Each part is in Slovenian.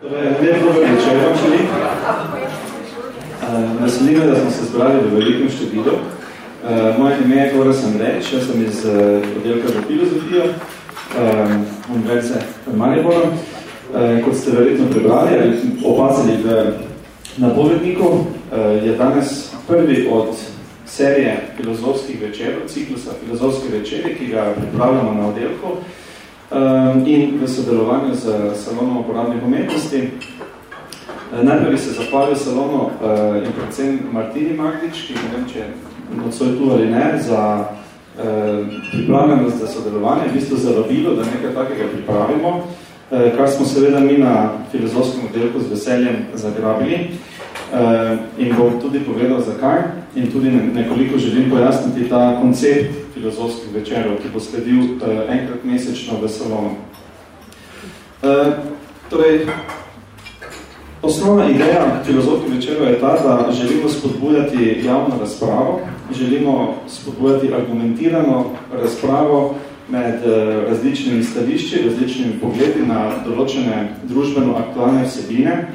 Torej, lep dober večer vam želim. Uh, Naslednjivo, da smo se zbrali v velikem študidu. Uh, moje ime je Kora Sandreč, jaz sem iz uh, oddelka za filozofijo Univerze. Uh, kot ste verjetno prebrali ali opazili v napovedniku, je danes prvi od serije filozofskih večerov, ciklusa filozofske večeri, ki ga pripravljamo na oddelku um, in v sodelovanju z Salonom uporabnih umetnosti. Uh, najprej se zahvalil Salonu uh, in predvsem Martini Magdič, ki ne vem, če odsoj tu ali ne, za uh, pripravljenost za sodelovanje, v bistvu za robilo, da nekaj takega pripravimo, uh, kar smo seveda mi na filozofskem oddelku z veseljem zagrabili. Uh, in bom tudi povedal, zakaj. In tudi nekoliko želim pojasniti ta koncept filozofskih večerov, ki bo sledil uh, enkrat mesečno v salonu. Uh, torej, osnovna ideja filozofskih večerov je ta, da želimo spodbujati javno razpravo, želimo spodbujati argumentirano razpravo med uh, različnimi stališči, različnimi pogledi na določene družbeno aktualne vsebine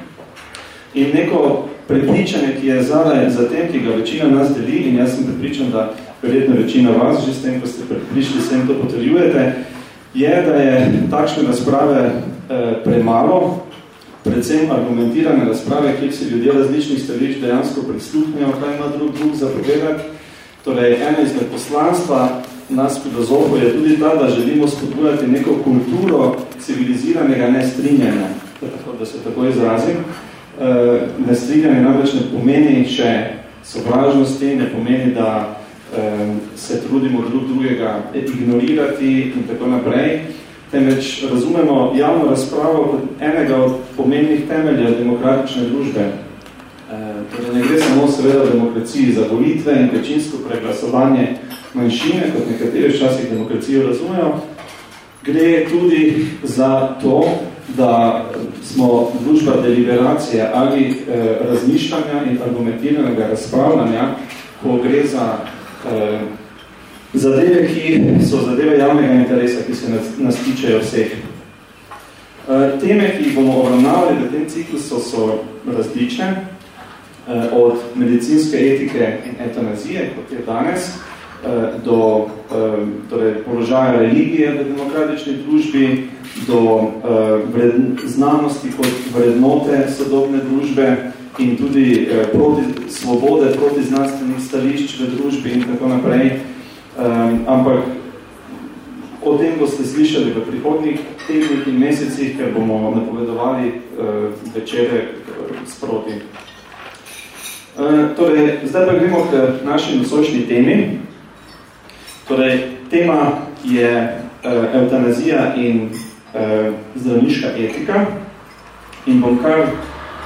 in neko prepričanje, ki je zadaj za tem, ki ga večina nas deli in jaz sem prepričan, da verjetno večina vas, že s tem, ko ste prišli sem to potrjujete, je, da je takšne razprave eh, premalo, predvsem argumentirane razprave, kjer se ljudje različnih stališč dejansko prisluhnejo, kaj ima drug drug zapovedati. Torej, eno izmed poslanstva nas filozofov je tudi ta, da želimo spodbujati neko kulturo civiliziranega nestrinjanja, da se tako izrazim. Uh, nestrinjanje namreč ne pomeni še sovražnosti, ne pomeni, da um, se trudimo drug drugega ignorirati in tako naprej, temveč razumemo javno razpravo kot enega od pomembnih temeljev demokratične družbe. Uh, ne gre samo seveda demokraciji za volitve in večinsko preglasovanje manjšine, kot nekateri včasih demokracijo razumejo, gre tudi za to, da smo družba deliberacije ali eh, razmišljanja in argumentiranega razpravljanja, ko gre za eh, zadeve, ki so zadeve javnega interesa, ki se nas, nas tičejo vseh. Eh, teme, ki jih bomo obravnavali v tem ciklusu, so različne, eh, od medicinske etike in etanazije, kot je danes, eh, do eh, torej, položaja religije v demokratični družbi, do uh, vred, znanosti kot vrednote sodobne družbe in tudi proti svobode, proti znanstvenih stališč v družbi in tako naprej. Ampak o tem boste slišali v prihodnih tednih in mesecih, ker bomo napovedovali večere sproti. Torej, zdaj pa gremo k naši nosočni temi. Torej, tema je uh, eutanazija in eh, zdravniška etika in bom kar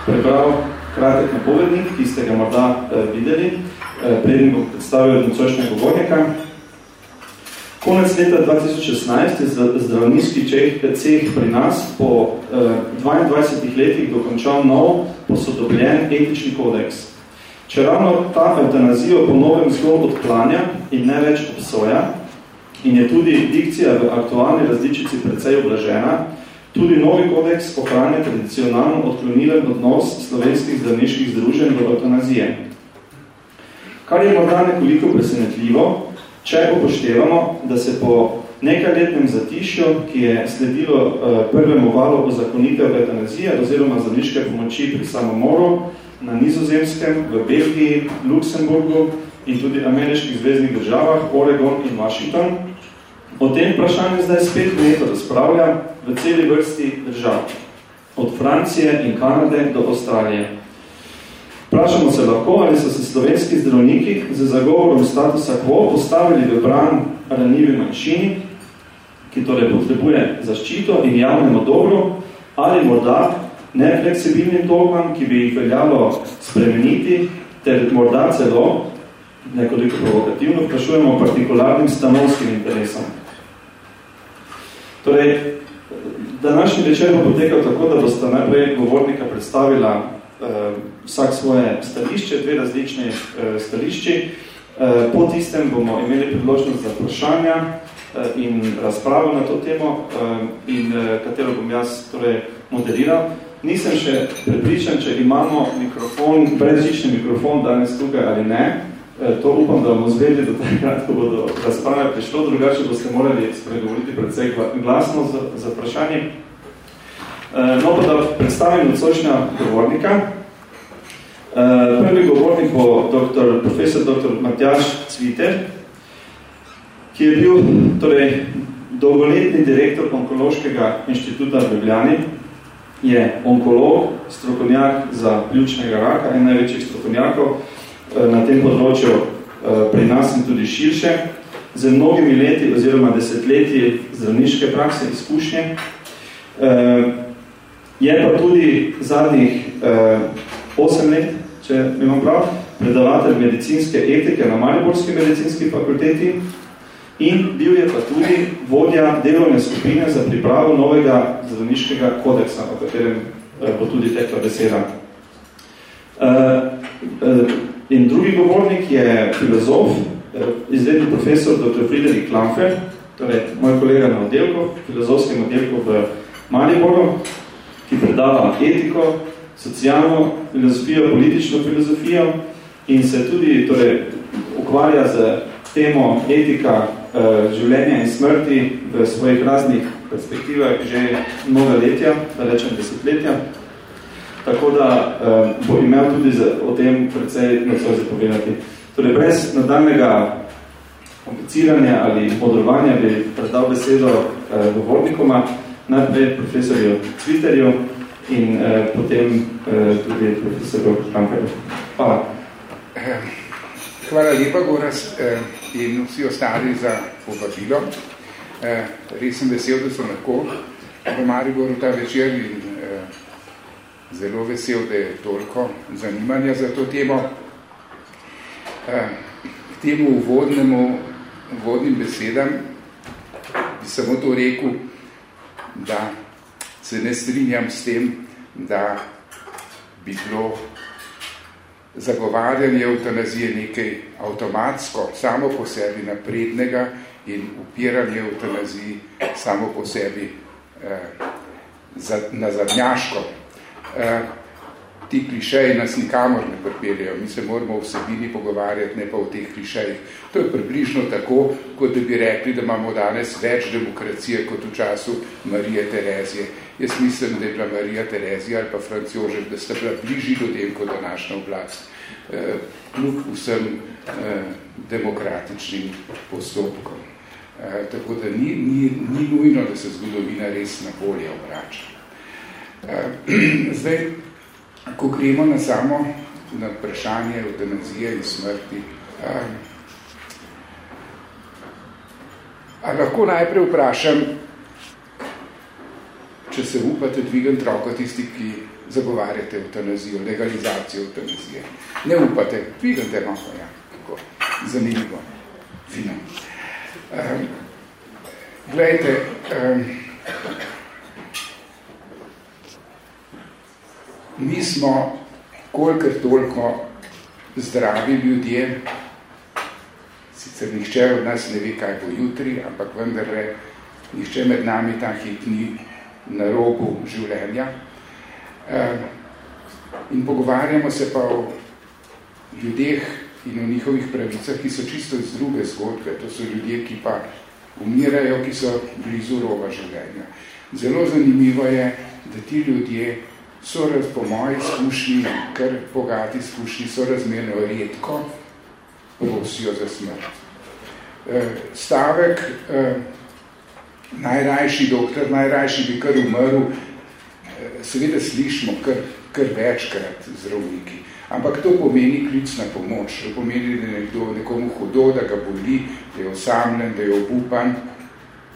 prebral kratek napovednik, ki ste ga morda eh, videli, eh, prednji bom predstavil nocojšnjega govornika. Konec leta 2016 je zdravniški ceh pri nas po eh, 22 letih dokončal nov posodobljen etični kodeks. Če ravno ta eutanazijo po novem zgolj odklanja in ne več obsoja, in je tudi dikcija v aktualni različici precej oblažena, tudi novi kodeks ohranja tradicionalno odklonilen odnos slovenskih zdravniških združenj do eutanazije. Kar je morda nekoliko presenetljivo, če upoštevamo, da se po nekajletnem zatišju, ki je sledilo uh, prvemu valu o zakonitev eutanazije oziroma zdravniške pomoči pri samomoru na nizozemskem, v Belgiji, Luksemburgu in tudi ameriških zvezdnih državah, Oregon in Washington, O tem vprašanju zdaj spet neto razpravlja v celi vrsti držav, od Francije in Kanade do Avstralije. Vprašamo se lahko, ali so se slovenski zdravniki z zagovorom statusa quo postavili v bran ranljivi manjšini, ki torej potrebuje zaščito in javnemu dobro, ali morda nefleksibilnim dogmam, ki bi jih veljalo spremeniti, ter morda celo, nekoliko provokativno, vprašujemo partikularnim stanovskim interesom. Torej, današnji večer bo potekal tako, da boste najprej govornika predstavila uh, vsak svoje stališče, dve različne uh, stališči. Uh, po tistem bomo imeli priložnost za vprašanja uh, in razpravo na to temo, uh, in uh, katero bom jaz torej, moderiral. Nisem še prepričan, če imamo mikrofon, brezžični mikrofon danes tukaj ali ne. E, to upam, da bomo zvedli do takrat, ko bodo razprave prišlo, drugače boste morali spregovoriti predvsej glasno za, za vprašanje. E, no, pa da predstavim odsočnja govornika. E, prvi govornik bo dr. profesor dr. Matjaž Cviter, ki je bil torej, dolgoletni direktor onkološkega inštituta v Ljubljani, je onkolog, strokovnjak za pljučnega raka, en največjih strokovnjakov eh, na tem področju eh, pri nas in tudi širše, z mnogimi leti oziroma desetletji zdravniške prakse izkušnje. Eh, je pa tudi zadnjih osem let, če imam prav, predavatelj medicinske etike na Mariborski medicinski fakulteti, in bil je pa tudi vodja delovne skupine za pripravo novega zdravniškega kodeksa, o katerem eh, bo tudi tekla beseda. Eh, eh, in drugi govornik je filozof, izredni profesor dr. Friedrich Klamfer, torej moj kolega na oddelku, filozofskem oddelku v Mariboru, ki predava etiko, socialno filozofijo, politično filozofijo in se tudi torej, ukvarja z temo etika življenja in smrti v svojih raznih perspektivah že mnoga letja, da rečem desetletja. Tako da uh, bo imel tudi za, o tem precej nocoj zapovedati. Torej, brez nadaljnega kompliciranja ali podrovanja bi predal besedo uh, govornikoma, najprej profesorju Twitterju in uh, potem uh, tudi profesorju Kamperju. Hvala. Hvala lepa, Goras. Uh in vsi ostali za povabilo. Eh, res sem vesel, da so lahko v Mariboru ta večer in eh, zelo vesel, da je toliko zanimanja za to temo. Eh, k temu uvodnemu, uvodnim besedam bi samo to rekel, da se ne strinjam s tem, da bi bilo zagovarjanje eutanazije nekaj avtomatsko, samo po sebi naprednega in upiranje eutanaziji samo po sebi eh, za, nazadnjaško. Eh, ti klišeji nas nikamor ne pripeljajo, mi se moramo o vsebini pogovarjati, ne pa o teh klišejih. To je približno tako, kot da bi rekli, da imamo danes več demokracije kot v času Marije Terezije. Jaz mislim, da je bila Marija Terezija ali pa Franc Jožef, da sta bila bližji ljudem kot današnja oblast, eh, kljub vsem eh, demokratičnim postopkom. Eh, tako da ni, ni, ni nujno, da se zgodovina res na bolje obrača. Eh, zdaj, ko gremo na samo na vprašanje eutanazije in smrti, eh, a lahko najprej vprašam, če se upate dvigati roko tisti, ki zagovarjate eutanazijo, legalizacijo eutanazije. Ne upate, dvigate roko, ja, tako, zanimivo, fino. Um, glejte, um, mi smo kolikor toliko zdravi ljudje, sicer nihče od nas ne ve, kaj bo jutri, ampak vendarle nihče med nami ta hip ni na robu življenja. In pogovarjamo se pa o ljudeh in o njihovih pravicah, ki so čisto iz druge zgodbe. To so ljudje, ki pa umirajo, ki so blizu roba življenja. Zelo zanimivo je, da ti ljudje so raz, po moji izkušnji, kar bogati izkušnji, so razmerno redko prosijo za smrt. Stavek najrajši doktor, najrajši bi kar umrl, eh, seveda slišimo kar, kar večkrat zdravniki. Ampak to pomeni klic na pomoč, to pomeni, da je nekdo nekomu hodo, da ga boli, da je osamljen, da je obupan.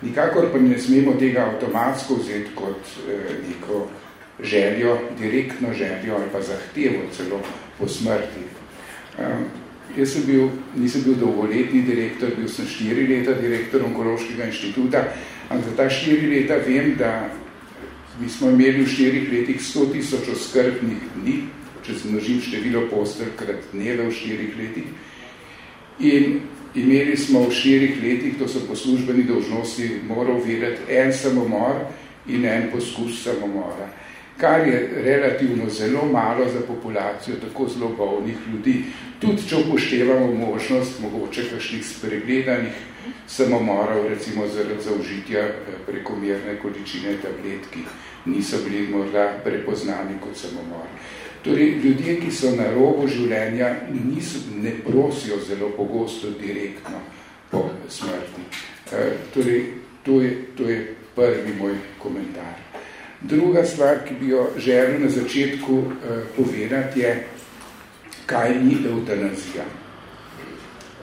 Nikakor pa ne smemo tega avtomatsko vzeti kot eh, neko željo, direktno željo ali pa zahtevo celo po smrti. Um, jaz sem bil, nisem bil dolgoletni direktor, bil sem štiri leta direktor onkološkega inštituta, ampak za ta štiri leta vem, da mi smo imeli v štirih letih 100 tisoč oskrbnih dni, če zmnožim število postelj krat dneve v štirih letih. In imeli smo v štirih letih, to so po službeni dolžnosti, moral vedeti en samomor in en poskus samomora. kar je relativno zelo malo za populacijo tako zelo bolnih ljudi. Tudi, če upoštevamo možnost mogoče kakšnih spregledanih samomorov, recimo zaradi zaužitja eh, prekomerne količine tablet, ki niso bili morda prepoznani kot samomor. Torej, ljudje, ki so na robu življenja, niso, ne prosijo zelo pogosto direktno po smrti. E, torej, to je, to je prvi moj komentar. Druga stvar, ki bi jo želel na začetku e, povedati, je, kaj ni eutanazija.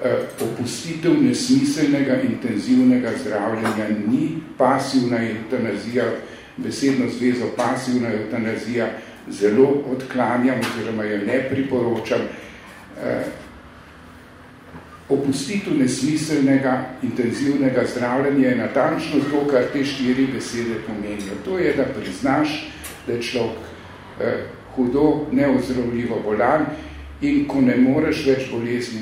E, opustitev nesmiselnega, intenzivnega zdravljenja ni pasivna eutanazija, besedno zvezo pasivna eutanazija, zelo odklanjam oziroma jo ne priporočam. Eh, opustitev nesmiselnega, intenzivnega zdravljenja je natančno to, kar te štiri besede pomenijo. To je, da priznaš, da je človek eh, hudo, neozdravljivo bolan in ko ne moreš več bolezni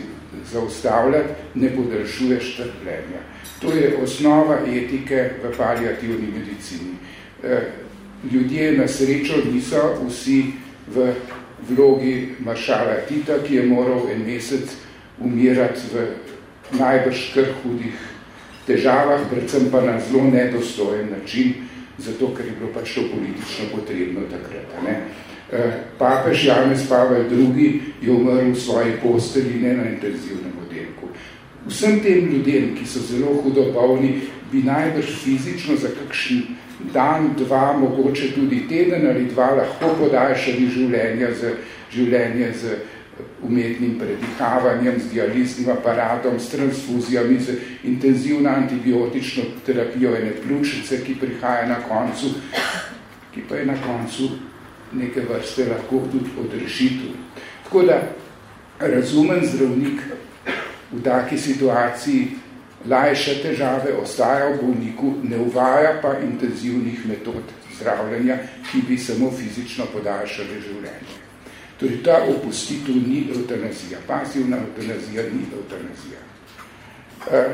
zaustavljati, ne podaljšuješ trpljenja. To je osnova etike v paliativni medicini. Eh, ljudje na srečo niso vsi v vlogi maršala Tita, ki je moral en mesec umirati v najbrž kar hudih težavah, predvsem pa na zelo nedostojen način, zato ker je bilo pač to politično potrebno takrat. Ne? Eh, papež Janez Pavel II je umrl v svoji posteli ne na intenzivnem oddelku. Vsem tem ljudem, ki so zelo hudo bolni, bi najbrž fizično za kakšen dan, dva, mogoče tudi teden ali dva lahko podaljšali življenje z, življenje z umetnim predihavanjem, z dializnim aparatom, s transfuzijami, z intenzivno antibiotično terapijo ene pljučnice, ki prihaja na koncu, ki pa je na koncu neke vrste lahko tudi odrešitev. Tako da razumen zdravnik v taki situaciji lajše težave ostaja v bolniku, ne uvaja pa intenzivnih metod zdravljenja, ki bi samo fizično podaljšali življenje. Torej, ta opustitev ni eutanazija. Pasivna eutanazija ni eutanazija. Uh,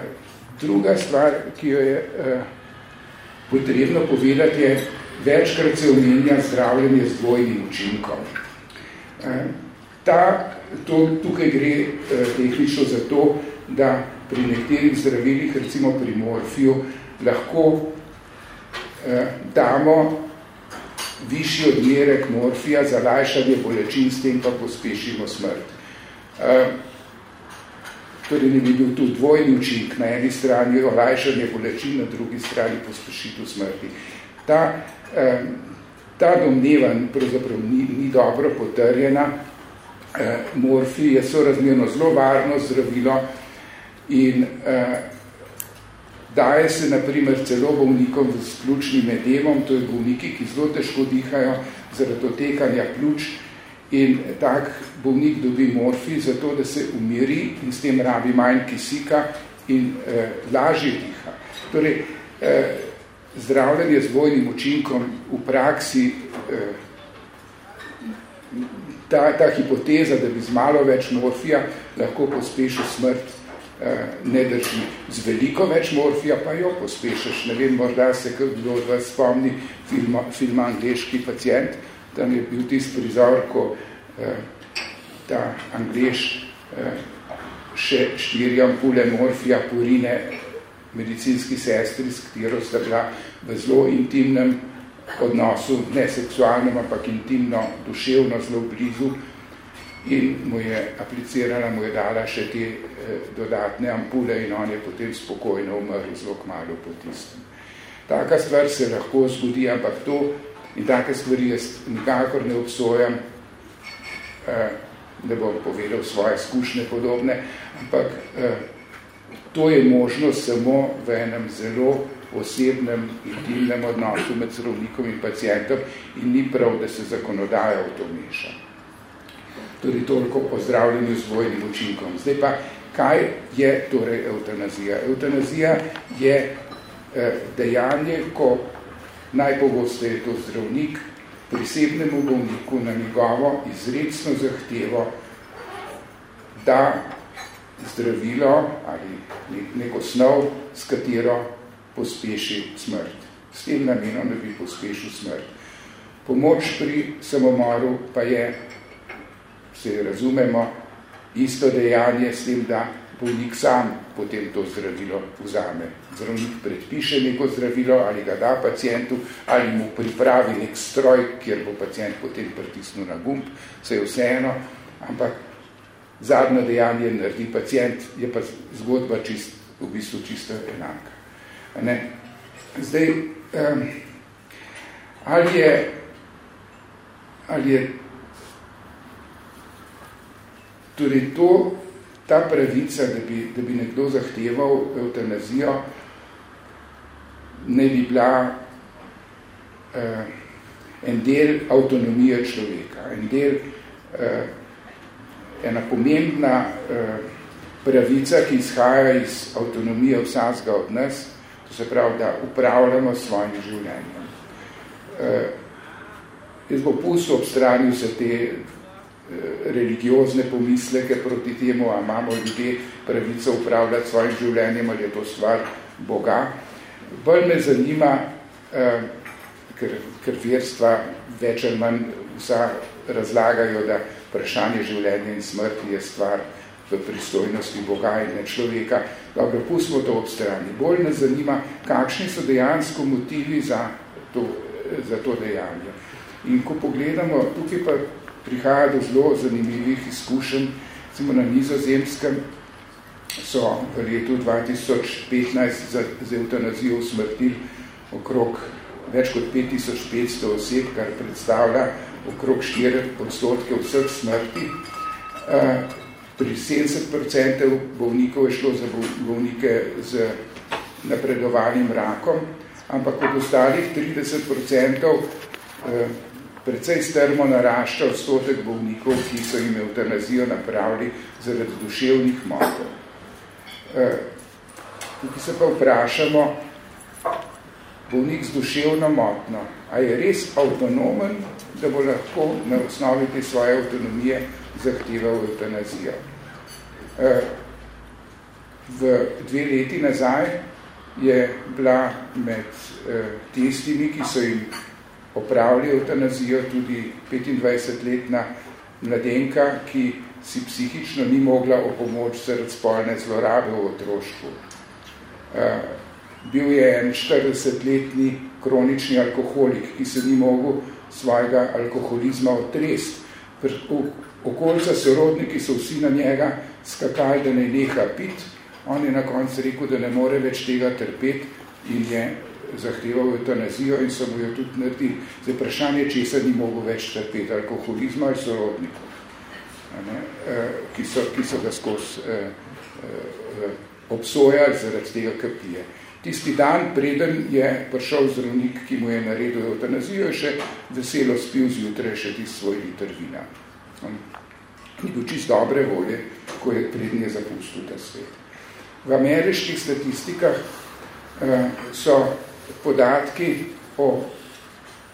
druga stvar, ki jo je uh, potrebno povedati, je, večkrat se omenja zdravljenje z dvojnim učinkom. Uh, ta, to, tukaj gre uh, tehnično za to, da pri nekaterih zdravilih, recimo pri morfiju, lahko eh, damo višji odmerek morfija za lajšanje bolečin, s tem pa pospešimo smrt. Torej ne bi bil tu dvojni učink, na eni strani olajšanje bolečin, na drugi strani pospešitev smrti. Ta, ta domneva pravzaprav ni, ni dobro potrjena. Eh, morfij je sorazmerno zelo varno zdravilo, In daje se naprimer celo bolnikom s ključnim edemom, to je bolniki, ki zelo težko dihajo zaradi otekanja pljuč in tak bolnik dobi morfij zato, da se umiri in s tem rabi manj kisika in uh, lažje diha. Torej, uh, zdravljenje z vojnim učinkom v praksi uh, ta, ta hipoteza, da bi z malo več morfija lahko pospešil smrt Eh, ne drži. Z veliko več morfija pa jo pospešiš. Ne vem, morda se kdo od vas spomni filma, filma Angliški pacijent, tam je bil tist prizor, ko eh, ta Angliš eh, še štiri ampule morfija porine medicinski sestri, s katero sta bila v zelo intimnem odnosu, ne seksualnem, ampak intimno, duševno, zelo blizu, in mu je aplicirala, mu je dala še te eh, dodatne ampule in on je potem spokojno umrl zelo kmalo po tistem. Taka stvar se lahko zgodi, ampak to in take stvari jaz nikakor ne obsojam, eh, ne bom povedal svoje izkušnje podobne, ampak eh, to je možnost samo v enem zelo osebnem, intimnem odnosu med zdravnikom in pacijentom in ni prav, da se zakonodaja v to meša tudi toliko o zdravljenju z vojnim učinkom. Zdaj pa, kaj je torej eutanazija? Eutanazija je eh, dejanje, ko najpogosteje to zdravnik prisebnemu bolniku na njegovo izredno zahtevo, da zdravilo ali neko snov, s katero pospeši smrt. S tem namenom, da bi pospešil smrt. Pomoč pri samomoru pa je, se razumemo, isto dejanje s tem, da bolnik sam potem to zdravilo vzame. Zdravnik predpiše neko zdravilo ali ga da pacijentu ali mu pripravi nek stroj, kjer bo pacijent potem pritisnil na gumb, se je vseeno, ampak zadnjo dejanje naredi pacijent, je pa zgodba čist, v bistvu čisto enaka. Ne? Zdaj, um, ali je, ali je torej to, ta pravica, da bi, da bi nekdo zahteval eutanazijo, ne bi bila uh, en del avtonomije človeka, en del, uh, ena pomembna uh, pravica, ki izhaja iz avtonomije vsazga od nas, to se pravi, da upravljamo svojim življenjem. Uh, jaz bo pustil ob strani vse te Eh, religiozne pomisleke proti temu, a imamo ljudje pravico upravljati svojim življenjem, ali je to stvar Boga. Bolj me zanima, eh, ker, ker verstva več ali manj vsa razlagajo, da vprašanje življenja in smrti je stvar v pristojnosti Boga in ne človeka. Dobro, pustimo to ob strani. Bolj me zanima, kakšni so dejansko motivi za to, za to dejanje. In ko pogledamo, tukaj pa prihaja do zelo zanimivih izkušenj. Recimo na nizozemskem so v letu 2015 za, za eutanazijo usmrtili okrog več kot 5500 oseb, kar predstavlja okrog 4 odstotke vseh smrti. Pri 70% bolnikov je šlo za bolnike z napredovanim rakom, ampak od ostalih 30% precej strmo narašča odstotek bolnikov, ki so jim eutanazijo napravili zaradi duševnih motov. E, tukaj se pa vprašamo, bolnik z duševno motno, a je res avtonomen, da bo lahko na osnovi te svoje avtonomije zahteval eutanazijo. E, v dve leti nazaj je bila med e, tistimi, ki so jim opravili eutanazijo tudi 25-letna mladenka, ki si psihično ni mogla o pomoč zaradi spolne zlorabe v otroštvu. Uh, bil je en 40-letni kronični alkoholik, ki se ni mogel svojega alkoholizma otrest. Okolca sorodniki so vsi na njega skakali, da ne neha pit. On je na koncu rekel, da ne more več tega trpeti in je zahteval eutanazijo in so mu jo tudi naredili. Zdaj, vprašanje, če se ni mogel več trpeti alkoholizma ali sorodnikov, ne, eh, ki, so, ki so ga skozi eh, eh, obsojali zaradi tega, kar pije. Tisti dan, preden je prišel zdravnik, ki mu je naredil eutanazijo, je še veselo spil zjutraj še tisti svoj liter vina. Ni bil čist dobre volje, ko je prednje zapustil ta svet. V ameriških statistikah eh, so podatki o,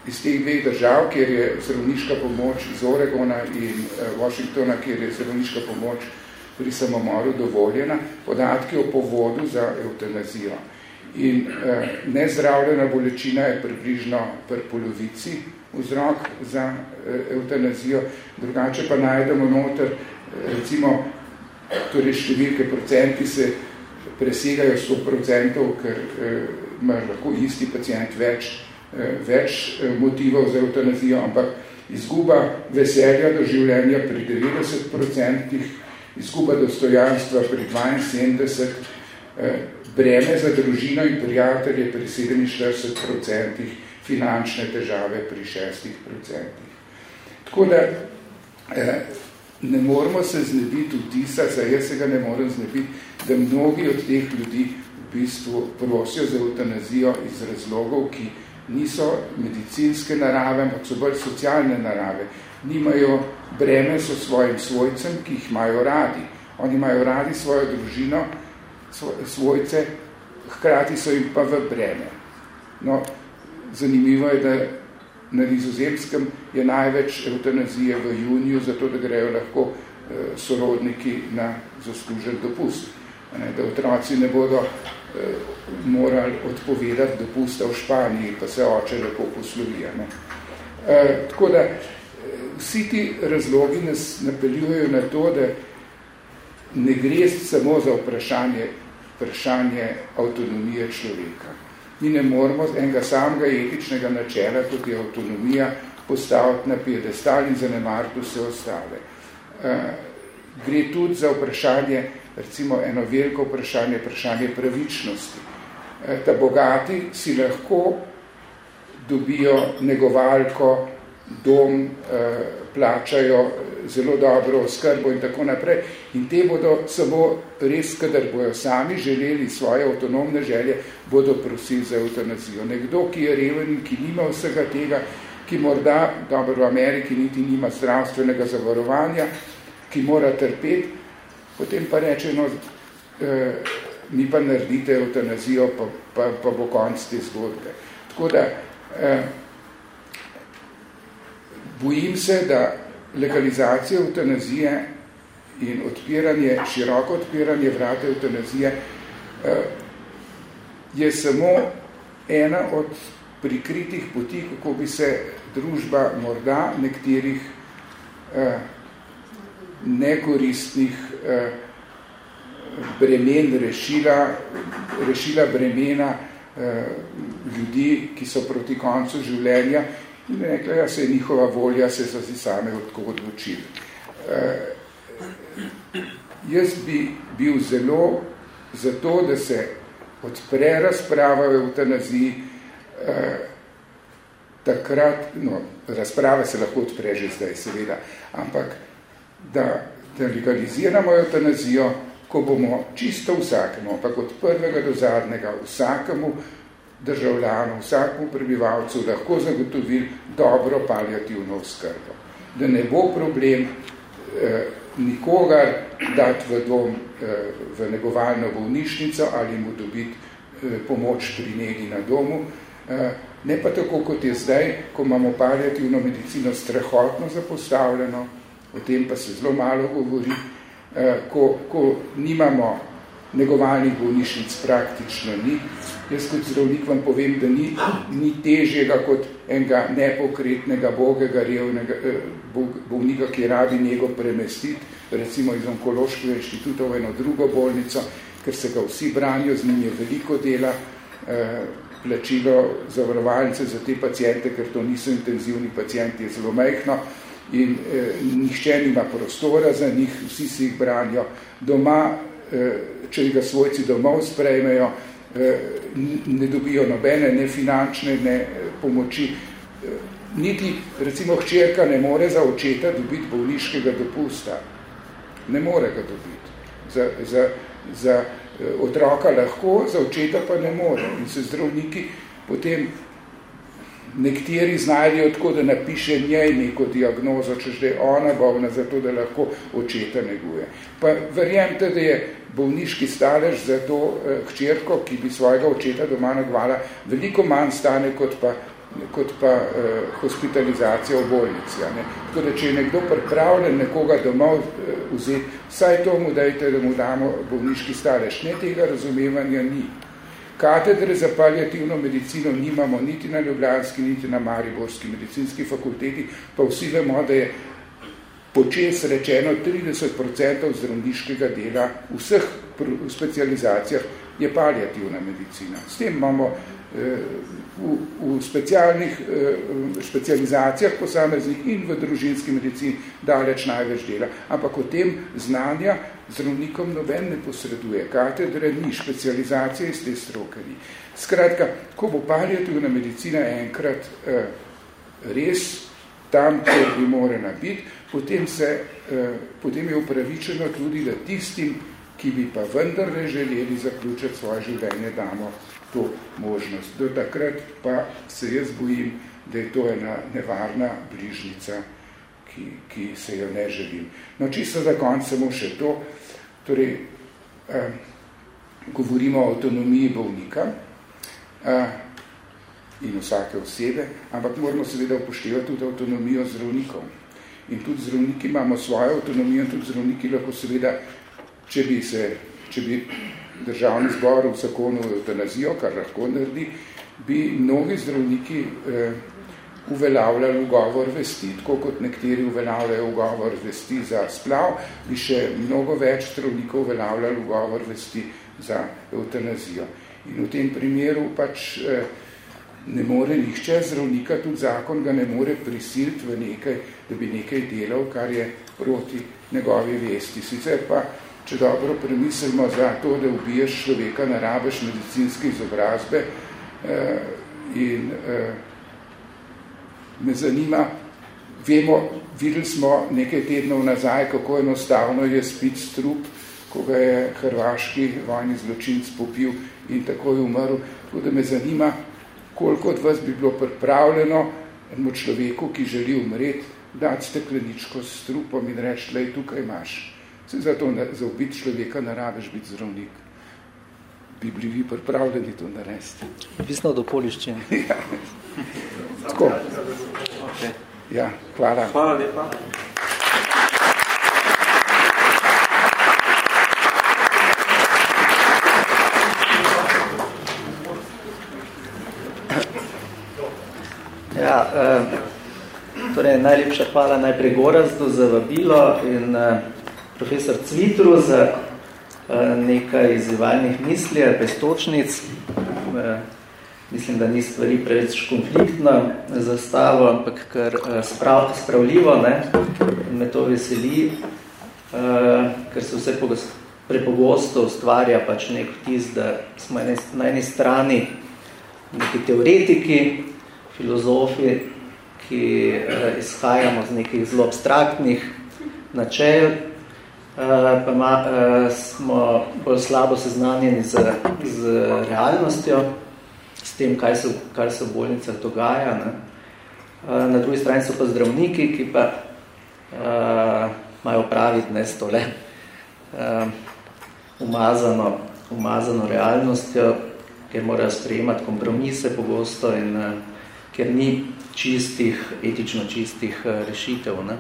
iz teh dveh držav, kjer je zdravniška pomoč iz Oregona in uh, Washingtona, kjer je zdravniška pomoč pri samomoru dovoljena, podatki o povodu za eutanazijo. In uh, nezdravljena bolečina je približno pri polovici vzrok za uh, eutanazijo, drugače pa najdemo noter, recimo, torej številke procenti se presegajo 100%, ker uh, ima lahko isti pacijent več, eh, več eh, motivov za eutanazijo, ampak izguba veselja do življenja pri 90%, izguba dostojanstva pri 72%, eh, breme za družino in prijatelje pri 47%, finančne težave pri 6%. Tako da ne moramo se znebiti vtisa, saj jaz se ga ne morem znebiti, da mnogi od teh ljudi bistvu prosijo za eutanazijo iz razlogov, ki niso medicinske narave, ampak so bolj socialne narave. Nimajo breme so svojim svojcem, ki jih imajo radi. Oni imajo radi svojo družino, svojce, hkrati so jim pa v breme. No, zanimivo je, da na nizozemskem je največ eutanazije v juniju, zato da grejo lahko eh, sorodniki na zaslužen dopust. Da otroci ne bodo Eh, morali odpovedati dopusta v Španiji, pa se oče lepo poslovija. Ne. E, tako da vsi ti razlogi nas napeljujejo na to, da ne gre samo za vprašanje, vprašanje avtonomije človeka. Mi ne moramo enega samega etičnega načela, kot je avtonomija, postaviti na piedestal in zanemariti vse ostale. Uh, gre tudi za vprašanje, recimo eno veliko vprašanje, vprašanje pravičnosti. Uh, ta bogati si lahko dobijo negovalko, dom, uh, plačajo zelo dobro skrbo in tako naprej. In te bodo samo res, kadar bojo sami želeli svoje avtonomne želje, bodo prosili za eutanazijo. Nekdo, ki je reven in ki nima vsega tega, ki morda, dobro v Ameriki, niti nima zdravstvenega zavarovanja, ki mora trpeti, potem pa reče, no, eh, mi pa naredite eutanazijo, pa, pa, pa bo konc te zgodbe. Tako da, eh, bojim se, da legalizacija eutanazije in odpiranje, široko odpiranje vrata eutanazije eh, je samo ena od prikritih poti, kako bi se družba morda nekterih eh, nekoristnih eh, bremen rešila, rešila bremena ljudi, ki so proti koncu življenja in rekla, ja, se je njihova volja, se so si same odko odločili. Eh, jaz bi bil zelo za to, da se odpre razprava v eutanaziji, eh, takrat, no, razprava se lahko odpre že zdaj, seveda, ampak da, da legaliziramo eutanazijo, ko bomo čisto vsakemu, ampak od prvega do zadnjega, vsakemu državljanu, vsakemu prebivalcu lahko zagotovili dobro paliativno skrbo. Da ne bo problem eh, nikogar dati v dom, eh, v negovalno bolnišnico ali mu dobiti eh, pomoč pri negi na domu, eh, Ne pa tako, kot je zdaj, ko imamo paliativno medicino strahotno zapostavljeno, o tem pa se zelo malo govori, eh, ko, ko nimamo negovalnih bolnišnic praktično ni. Jaz kot zdravnik vam povem, da ni, ni težjega kot enega nepokretnega bogega, revnega eh, bolnika, ki rabi njego premestiti, recimo iz onkološkega inštituta v eno drugo bolnico, ker se ga vsi branijo, z njim je veliko dela, eh, plačilo zavarovalnice za te pacijente, ker to niso intenzivni pacijenti, je zelo majhno in eh, nihče nima prostora za njih, vsi si jih branijo. Doma, če ga svojci domov sprejmejo, eh, ne dobijo nobene, ne finančne, ne eh, pomoči. Eh, niti, recimo, hčerka ne more za očeta dobiti bolniškega dopusta. Ne more ga dobiti. Za, za, za Eh, otroka lahko, za očeta pa ne more. In se zdravniki potem nekateri znajdejo tako, da napiše njej neko diagnozo, če že ona bolna, zato da lahko očeta neguje. Pa verjemte, da je bolniški stalež za to eh, hčerko, ki bi svojega očeta doma nagvala, veliko manj stane kot pa kot pa eh, hospitalizacija v bolnici. Ne. Tako da, če je nekdo pripravljen nekoga domov eh, vzeti, vsaj to mu dajte, da mu damo bolniški stalež. Ne tega razumevanja ni. Katedre za paliativno medicino nimamo niti na Ljubljanski, niti na Mariborski medicinski fakulteti, pa vsi vemo, da je počes rečeno 30% zdravniškega dela v vseh specializacijah je paliativna medicina. S tem imamo v, v specialnih eh, specializacijah posameznih in v družinski medicini daleč največ dela. Ampak o tem znanja zdravnikom noben ne posreduje. Katedre ni, specializacije iz te stroke ni. Skratka, ko bo paliativna medicina enkrat eh, res tam, kjer bi morala biti, potem, eh, potem je upravičeno tudi, da tistim, ki bi pa vendarle želeli zaključiti svoje življenje, damo to možnost. Do takrat pa se jaz bojim, da je to ena nevarna bližnica, ki, ki se jo ne želim. No, čisto za konc samo še to, torej, eh, govorimo o avtonomiji bolnika eh, in vsake osebe, ampak moramo seveda upoštevati tudi avtonomijo zdravnikov. In tudi zdravniki imamo svojo avtonomijo, in tudi zdravniki lahko seveda, če bi se, če bi državni zbor v zakonu eutanazijo, kar lahko naredi, bi mnogi zdravniki eh, uveljavljali ugovor vesti, tako kot nekateri uveljavljajo ugovor vesti za splav, bi še mnogo več zdravnikov uveljavljali ugovor vesti za eutanazijo. In v tem primeru pač eh, ne more nihče zdravnika, tudi zakon ga ne more prisiliti v nekaj, da bi nekaj delal, kar je proti njegovi vesti. Sicer pa, če dobro premislimo za to, da ubiješ človeka, narabeš medicinske izobrazbe eh, in eh, me zanima, vemo, videli smo nekaj tednov nazaj, kako enostavno je spit strup, ko ga je hrvaški vojni zločinc popil in tako je umrl. Tako da me zanima, koliko od vas bi bilo pripravljeno enemu človeku, ki želi umreti, dati stekleničko s trupom in reči, lej, tukaj imaš. Se zato za ubiti človeka narabeš biti zdravnik. Bi bili vi pripravljeni to narediti. Odvisno od okoliščin. ja. Tako. Okay. Ja, hvala. Hvala lepa. Ja, eh, torej najlepša hvala najprej Gorazdu za vabilo in eh, profesor Cvitru za nekaj izzivalnih misli, pestočnic. Eh, mislim, da ni stvari preveč konfliktno zastavo, ampak kar eh, sprav, spravljivo, ne? me to veseli, eh, ker se vse prepogosto ustvarja pač nek vtis, da smo na eni strani neki teoretiki, filozofi, ki eh, izhajamo z nekih zelo abstraktnih načel, eh, pa ma, eh, smo bolj slabo seznanjeni z, z realnostjo, s tem, kaj se, kar se v bolnicah dogaja. Ne. Eh, na drugi strani so pa zdravniki, ki pa eh, imajo praviti ne s tole eh, umazano, umazano realnostjo, ker morajo sprejemati kompromise pogosto in eh, ker ni čistih, etično čistih uh, rešitev. Ne.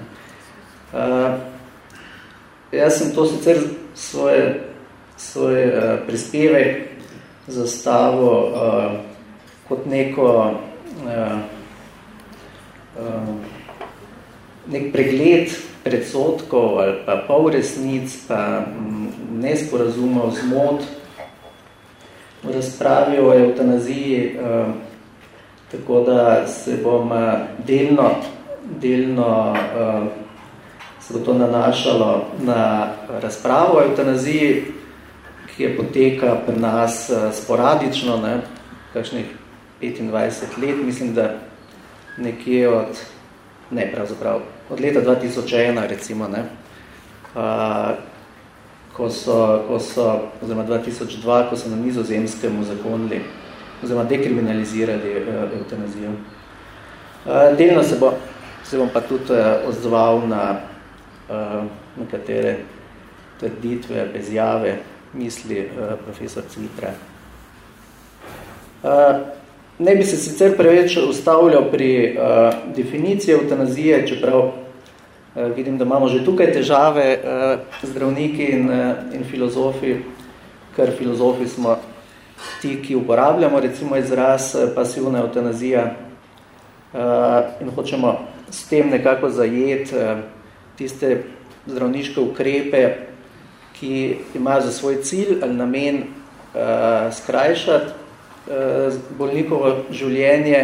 Uh, jaz sem to sicer svoje, svoje uh, prispevek zastavil uh, kot neko uh, uh, nek pregled predsotkov ali pa pol resnic, pa nesporazumov, zmot. V razpravi o eutanaziji uh, Tako da se bom eh, delno, delno uh, se bo to nanašalo na razpravo o eutanaziji, ki je poteka pri nas uh, sporadično, ne, kakšnih 25 let, mislim, da nekje od, ne pravzaprav, od leta 2001 recimo, ne, uh, ko so, ko so, oziroma 2002, ko so na nizozemskem uzakonili oziroma dekriminalizirali eutanazijo. Uh, delno se, bo, se bom pa tudi uh, odzval na nekatere trditve, bezjave, misli uh, profesor Cvitra. Uh, ne bi se sicer preveč ustavljal pri uh, definiciji eutanazije, čeprav uh, vidim, da imamo že tukaj težave zdravniki in, in filozofi, ker filozofi smo ti, ki uporabljamo recimo izraz eh, pasivna eutanazija uh, in hočemo s tem nekako zajeti tiste zdravniške ukrepe, ki imajo za svoj cilj ali namen uh, skrajšati uh, bolnikovo življenje,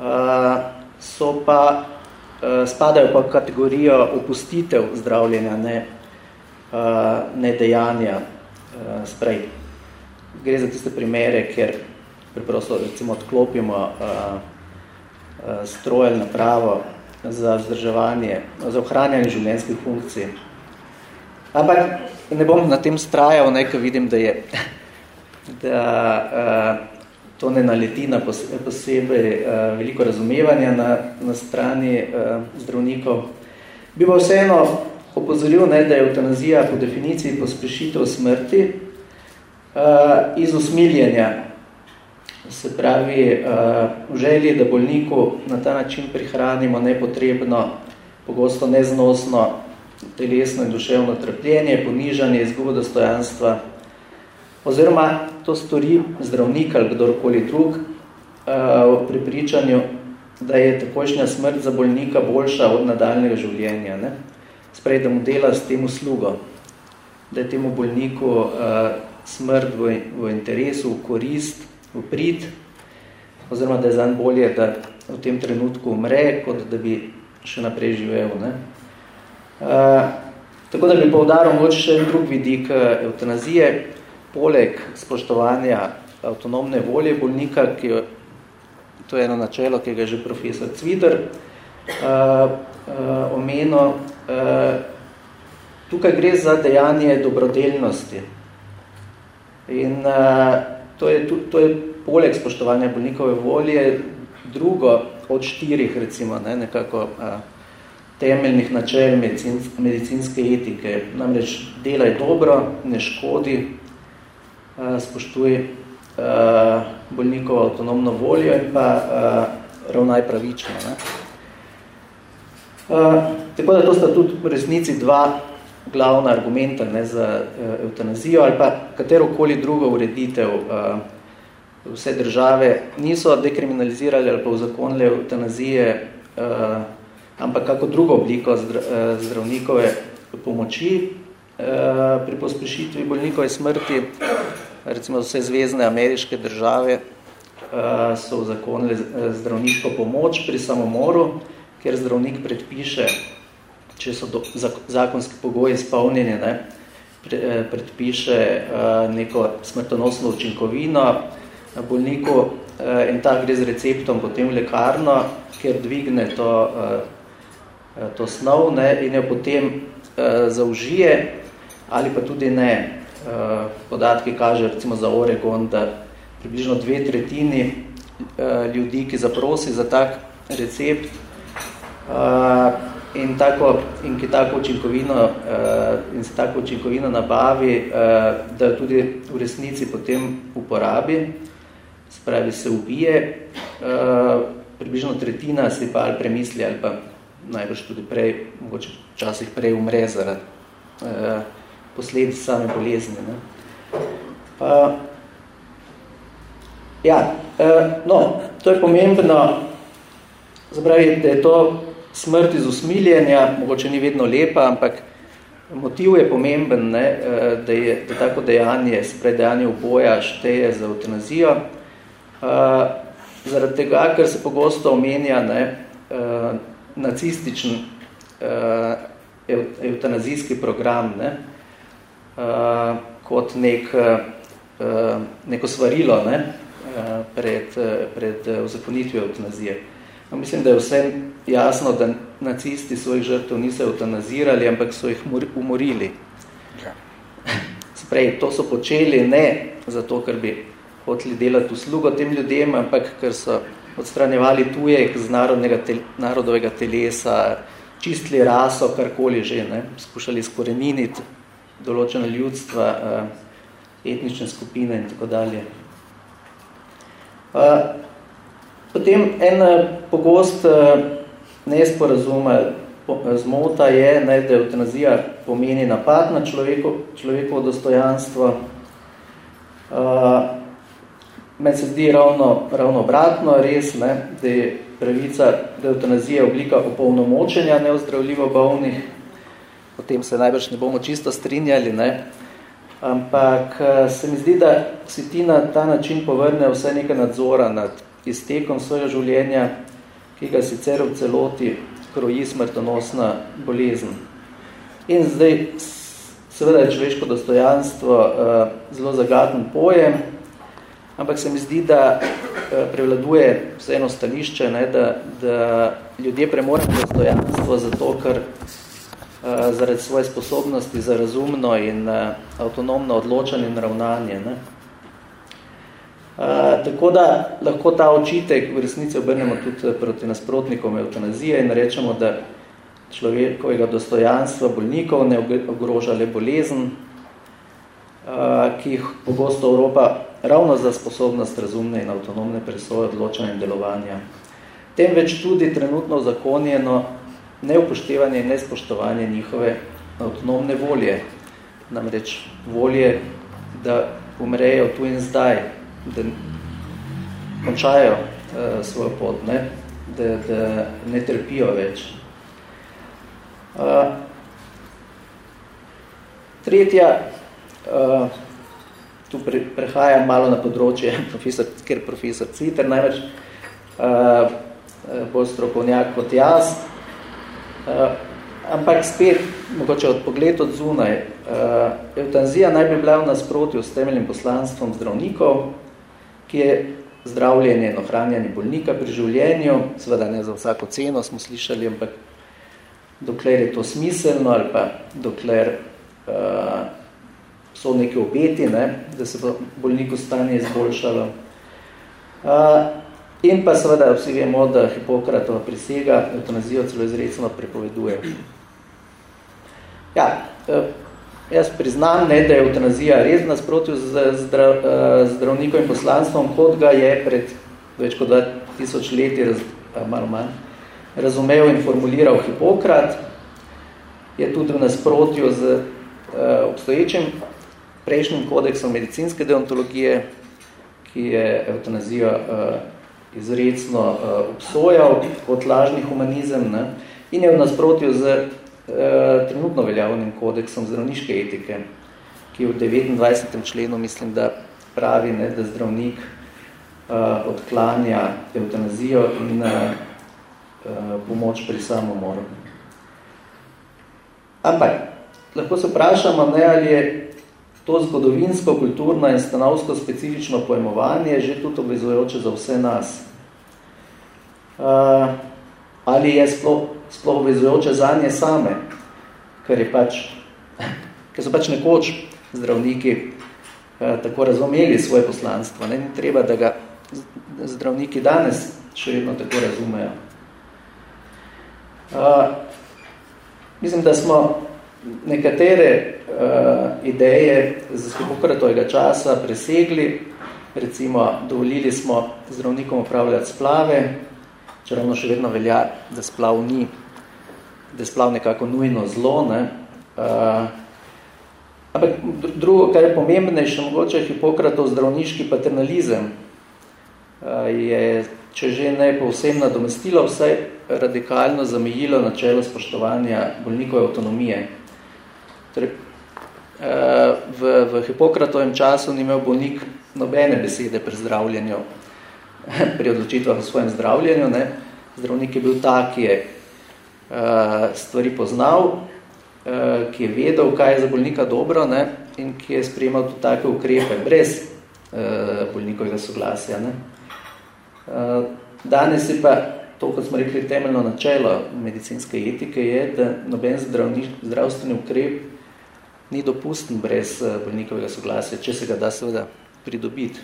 uh, so pa, uh, spadajo pa kategorijo opustitev zdravljenja, ne, uh, ne dejanja uh, sprej. Gre za tiste primere, kjer preprosto recimo odklopimo uh, uh, strojel napravo za vzdrževanje, za ohranjanje življenjskih funkcij. Ampak ne bom na tem strajal, nekaj vidim, da je da uh, to ne naleti na posebej uh, veliko razumevanja na, na strani uh, zdravnikov. Bi pa vseeno opozoril, ne, da je eutanazija po definiciji pospešitev smrti, uh, iz usmiljenja. Se pravi, uh, v želji, da bolniku na ta način prihranimo nepotrebno, pogosto neznosno telesno in duševno trpljenje, ponižanje, izgubo dostojanstva, oziroma to stori zdravnik ali kdorkoli drug uh, v pripričanju, da je takošnja smrt za bolnika boljša od nadaljnega življenja. Ne? Sprej, da mu dela s tem uslugo, da je temu bolniku uh, smrt v, v interesu, v korist, v prid, oziroma da je zanj bolje, da v tem trenutku umre, kot da bi še naprej živel. Ne? Uh, tako da bi povdaril moč še drug vidik eutanazije, poleg spoštovanja avtonomne volje bolnika, ki jo, to je eno načelo, ki ga je že profesor Cvider uh, uh, omenil, uh, tukaj gre za dejanje dobrodelnosti. In uh, to, je, to je poleg spoštovanja bolnikove volje drugo od štirih, recimo, ne, nekako uh, temeljnih načel medicinske etike. Namreč delaj dobro, ne škodi, uh, spoštuj uh, bolnikovo avtonomno voljo in pa uh, ravnaj pravično. Ne. Uh, tako da to sta tudi v resnici dva glavna argumenta ne, za uh, eutanazijo ali pa katerokoli drugo ureditev. Uh, vse države niso dekriminalizirali ali pa uzakonili eutanazije, uh, ampak kako drugo obliko zdra, uh, zdravnikove pomoči uh, pri pospešitvi bolnikove smrti, recimo vse zvezne ameriške države uh, so zakonili zdravniško pomoč pri samomoru, kjer zdravnik predpiše, če so do, zakonski pogoji izpolnjeni, ne, pre, predpiše uh, neko smrtonosno učinkovino bolniku uh, in ta gre z receptom potem v lekarno, kjer dvigne to, to snov ne, in jo potem zaužije ali pa tudi ne, Eh, podatki kaže recimo za Oregon, da približno dve tretjini eh, ljudi, ki zaprosi za tak recept eh, in, tako, in ki tako učinkovino, in se tako učinkovino nabavi, da jo tudi v resnici potem uporabi, spravi se ubije, približno tretjina si pa ali premisli ali pa najbrž tudi prej, mogoče včasih prej umre zaradi posledic same bolezni. Ne. Uh, ja, uh, no, to je pomembno, zapravi, da je to smrt iz usmiljenja, mogoče ni vedno lepa, ampak motiv je pomemben, ne, uh, da je da tako dejanje, spredajanje uboja šteje za eutanazijo, uh, zaradi tega, ker se pogosto omenja ne, uh, nacističen uh, eutanazijski program, ne, uh, kot nek, uh, neko svarilo ne, uh, pred, pred uzakonitvijo eutanazije. No, mislim, da je vse jasno, da nacisti svojih žrtev niso eutanazirali, ampak so jih umorili. Ja. Sprej, to so počeli ne zato, ker bi hoteli delati uslugo tem ljudem, ampak ker so odstranjevali tujek z narodnega te, narodovega telesa, čistili raso, karkoli že, ne, skušali skoreniniti določene ljudstva, eh, etnične skupine in tako dalje. Eh, potem en eh, pogost nesporazum zmota je, ne, da eutanazija pomeni napad na človeko, človekovo dostojanstvo. Med se zdi ravno, ravno obratno, res, ne, da je pravica, da eutanazija oblika opolnomočenja neozdravljivo bolnih, o tem se najbrž ne bomo čisto strinjali, ne? ampak eh, se mi zdi, da si ti na ta način povrne vse nekaj nadzora nad iztekom svojega življenja, ki ga sicer v celoti kroji smrtonosna bolezen. In zdaj, seveda je človeško dostojanstvo uh, zelo zagaten pojem, ampak se mi zdi, da uh, prevladuje vseeno stališče, ne, da, da ljudje premorajo dostojanstvo zato, ker Eh, zaradi svoje sposobnosti za razumno in uh, avtonomno odločanje in ravnanje. Ne? Uh, tako da lahko ta očitek v resnici obrnemo tudi proti nasprotnikom eutanazije in rečemo, da človekovega dostojanstva bolnikov ne ogroža le bolezen, uh, ki jih pogosto Evropa ravno za sposobnost razumne in avtonomne presoje odločanja in delovanja. Temveč tudi trenutno zakonjeno neupoštevanje in nespoštovanje njihove avtonomne volje. Namreč volje, da umrejo tu in zdaj, da končajo uh, svojo pot, ne? da, da ne trpijo več. Uh, tretja, uh, tu pre, prehajam malo na področje, profesor, ker profesor Citer največ uh, bolj strokovnjak kot jaz, uh, ampak spet, mogoče od pogled od zunaj, uh, eutanzija naj bi bila v nasprotju s temeljnim poslanstvom zdravnikov, ki je zdravljenje in ohranjanje bolnika pri življenju, seveda ne za vsako ceno smo slišali, ampak dokler je to smiselno ali pa dokler uh, so neki obeti, ne, da se bo bolniku stanje izboljšalo. Uh, in pa seveda vsi vemo, da Hipokratova prisega eutanazijo celo izrecno prepoveduje. Ja, uh, Jaz priznam, ne, da je eutanazija res nasprotju z zdrav, eh, zdravnikom in poslanstvom, kot ga je pred več kot 2000 leti raz, malo manj, razumel in formuliral Hipokrat. Je tudi v nasprotju z uh, obstoječim prejšnjim kodeksom medicinske deontologije, ki je eutanazijo uh, izrecno uh, obsojal kot lažni humanizem ne, in je v nasprotju z Eh, trenutno veljavnim kodeksom zdravniške etike, ki v 29. členu mislim, da pravi, ne, da zdravnik uh, odklanja eutanazijo in uh, pomoč pri samomoru. Ampak, lahko se vprašamo, ne, ali je to zgodovinsko, kulturno in stanovsko specifično pojmovanje že tudi obvezujoče za vse nas. Uh, ali je sploh sploh obvezujoče za nje same, ker, je pač, ker so pač nekoč zdravniki eh, tako razumeli svoje poslanstvo. Ne? Ni treba, da ga zdravniki danes še vedno tako razumejo. Uh, mislim, da smo nekatere uh, ideje z Hipokratovega časa presegli, recimo dovolili smo zdravnikom upravljati splave, če ravno še vedno velja, da splav ni da splav nekako nujno zlo. Ne? Uh, ampak drugo, kar je pomembnejše, mogoče je Hipokratov zdravniški paternalizem, uh, je, če že ne povsem nadomestilo, vsaj radikalno zamejilo načelo spoštovanja bolnikove avtonomije. Torej, uh, v, v Hipokratovem času ni imel bolnik nobene besede pri zdravljenju, pri odločitvah o svojem zdravljenju. Ne? Zdravnik je bil tak, ki je Eh, stvari poznal, eh, ki je vedel, kaj je za bolnika dobro ne, in ki je sprejemal tudi take ukrepe brez eh, bolnikovega soglasja. Ne. Danes je pa to, kot smo rekli, temeljno načelo medicinske etike je, da noben zdravstveni ukrep ni dopusten brez bolnikovega soglasja, če se ga da seveda pridobiti.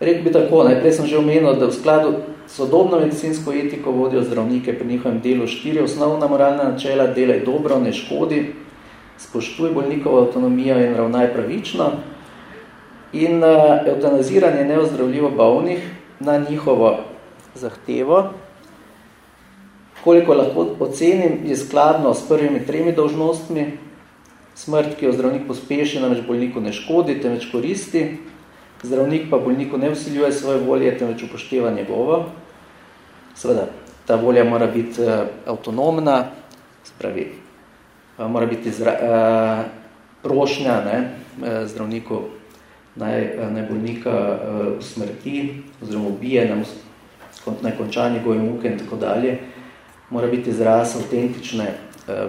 Rekel bi tako, najprej sem že omenil, da v skladu sodobno medicinsko etiko vodijo zdravnike pri njihovem delu štiri osnovna moralna načela, delaj dobro, ne škodi, spoštuj bolnikovo avtonomijo in ravnaj pravično in uh, eutanaziranje neozdravljivo bolnih na njihovo zahtevo, koliko lahko ocenim, je skladno s prvimi tremi dolžnostmi, smrt, ki jo zdravnik pospeši, namreč bolniku ne škodi, temveč koristi, Zdravnik pa bolniku ne vsiljuje svoje volje, temveč upošteva njegovo. Seveda, ta volja mora biti uh, avtonomna, spravi, uh, mora biti zra, uh, prošnja ne, uh, zdravniku naj, uh, naj bolnika uh, smrti, oziroma ubije, naj, konča njegove muke in tako dalje. Mora biti izraz avtentične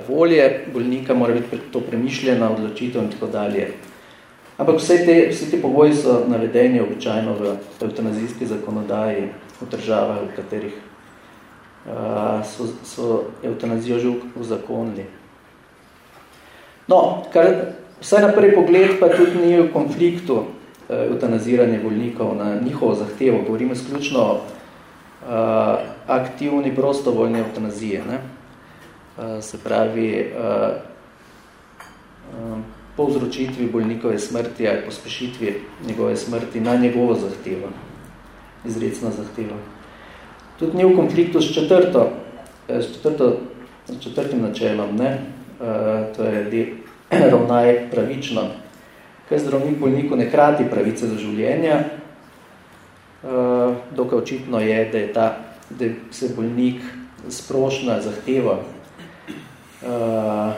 volje bolnika, mora biti to premišljena odločitev in tako dalje. Ampak vse te, vse te pogoji so navedeni običajno v eutanazijski zakonodaji v državah, v katerih uh, so, so eutanazijo že uzakonili. No, kar vsaj na prvi pogled pa tudi ni v konfliktu uh, eutanaziranje bolnikov na njihovo zahtevo. Govorimo izključno o uh, aktivni prostovoljni eutanazije. Ne? Uh, se pravi, uh, uh, povzročitvi bolnikove smrti ali pospešitvi njegove smrti na njegovo zahtevo, izrecno zahtevo. Tudi ni v konfliktu s četrto, eh, s četrto, s četrtim načelom, ne? To je ravnaj pravično, kaj zdravnik bolniku ne krati pravice do življenja, dokaj očitno je, da, je ta, da se bolnik sprošna zahteva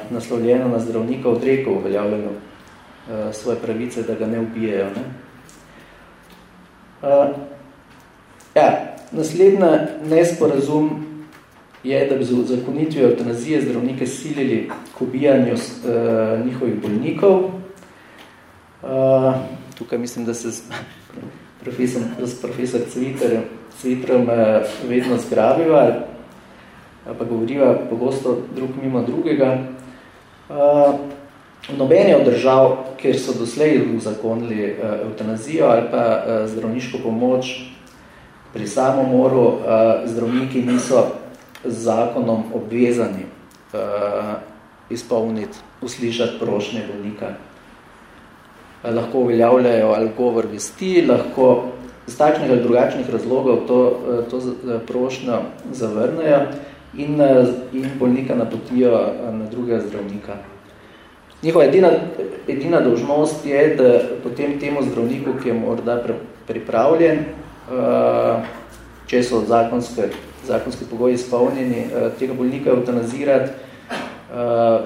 naslovljeno na zdravnika odreko uveljavljeno uh, svoje pravice, da ga ne ubijejo. Ne? Uh, ja, naslednja nesporazum je, da bi z zakonitvijo eutanazije zdravnike silili k ubijanju uh, njihovih bolnikov. Uh, tukaj mislim, da se s profesor, profesor Cvitrom uh, vedno zgrabiva, pa govoriva pogosto drug mimo drugega. Uh, nobene od držav, kjer so doslej zakonili uh, eutanazijo ali pa uh, zdravniško pomoč pri samomoru, zdravniki niso z zakonom obvezani izpolniti, uslišati prošnje bolnika. Lahko uveljavljajo ali govor vesti, lahko z takšnih ali drugačnih razlogov to, to prošnjo zavrnejo in, uh, in bolnika napotijo uh, na drugega zdravnika. Njihova edina, edina dožnost je, da potem temu zdravniku, ki je morda pripravljen, uh, če so zakonske zakonski pogoji izpolnjeni, eh, tega bolnika eutanazirati, eh,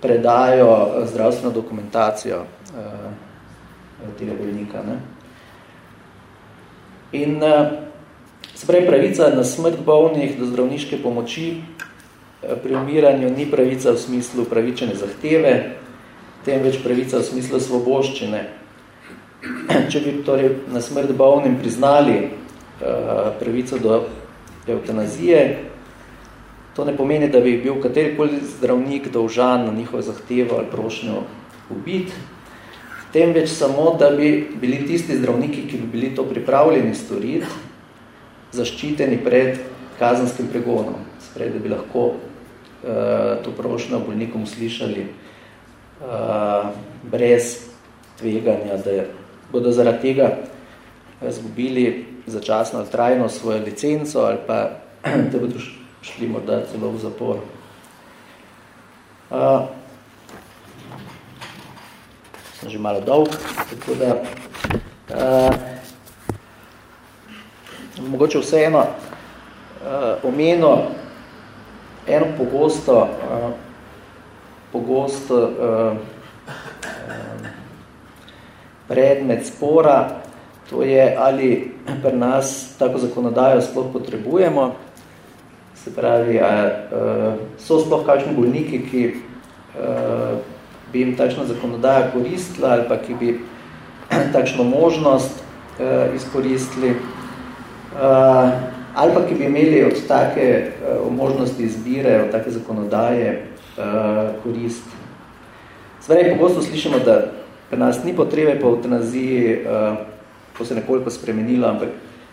predajo zdravstveno dokumentacijo eh, tega bolnika. Ne? In se pravi, pravica na smrt bolnih do zdravniške pomoči pri umiranju ni pravica v smislu pravičene zahteve, temveč pravica v smislu svoboščine. Če bi torej na smrt bolnim priznali pravico do eutanazije. To ne pomeni, da bi bil katerikoli zdravnik dolžan na njihovo zahtevo ali prošnjo ubiti, temveč samo, da bi bili tisti zdravniki, ki bi bili to pripravljeni storiti, zaščiteni pred kazanskim pregonom, spred, da bi lahko uh, to prošnjo bolnikom slišali uh, brez tveganja, da bodo zaradi tega zgubili začasno ali trajno svojo licenco ali pa da bodo šli morda celo v zapor. Uh, sem že malo dolg, tako da uh, mogoče vseeno uh, omeno eno pogosto uh, pogosto uh, predmet spora, to je ali pri nas tako zakonodajo sploh potrebujemo, se pravi, a, a, so sploh kakšni bolniki, ki a, bi jim takšna zakonodaja koristila ali pa ki bi takšno možnost a, izkoristili, ali pa ki bi imeli od take a, možnosti izbire, od take zakonodaje a, korist. Svrej, pogosto slišimo, da pri nas ni potrebe po eutanaziji, a, to se nekoliko spremenilo, ampak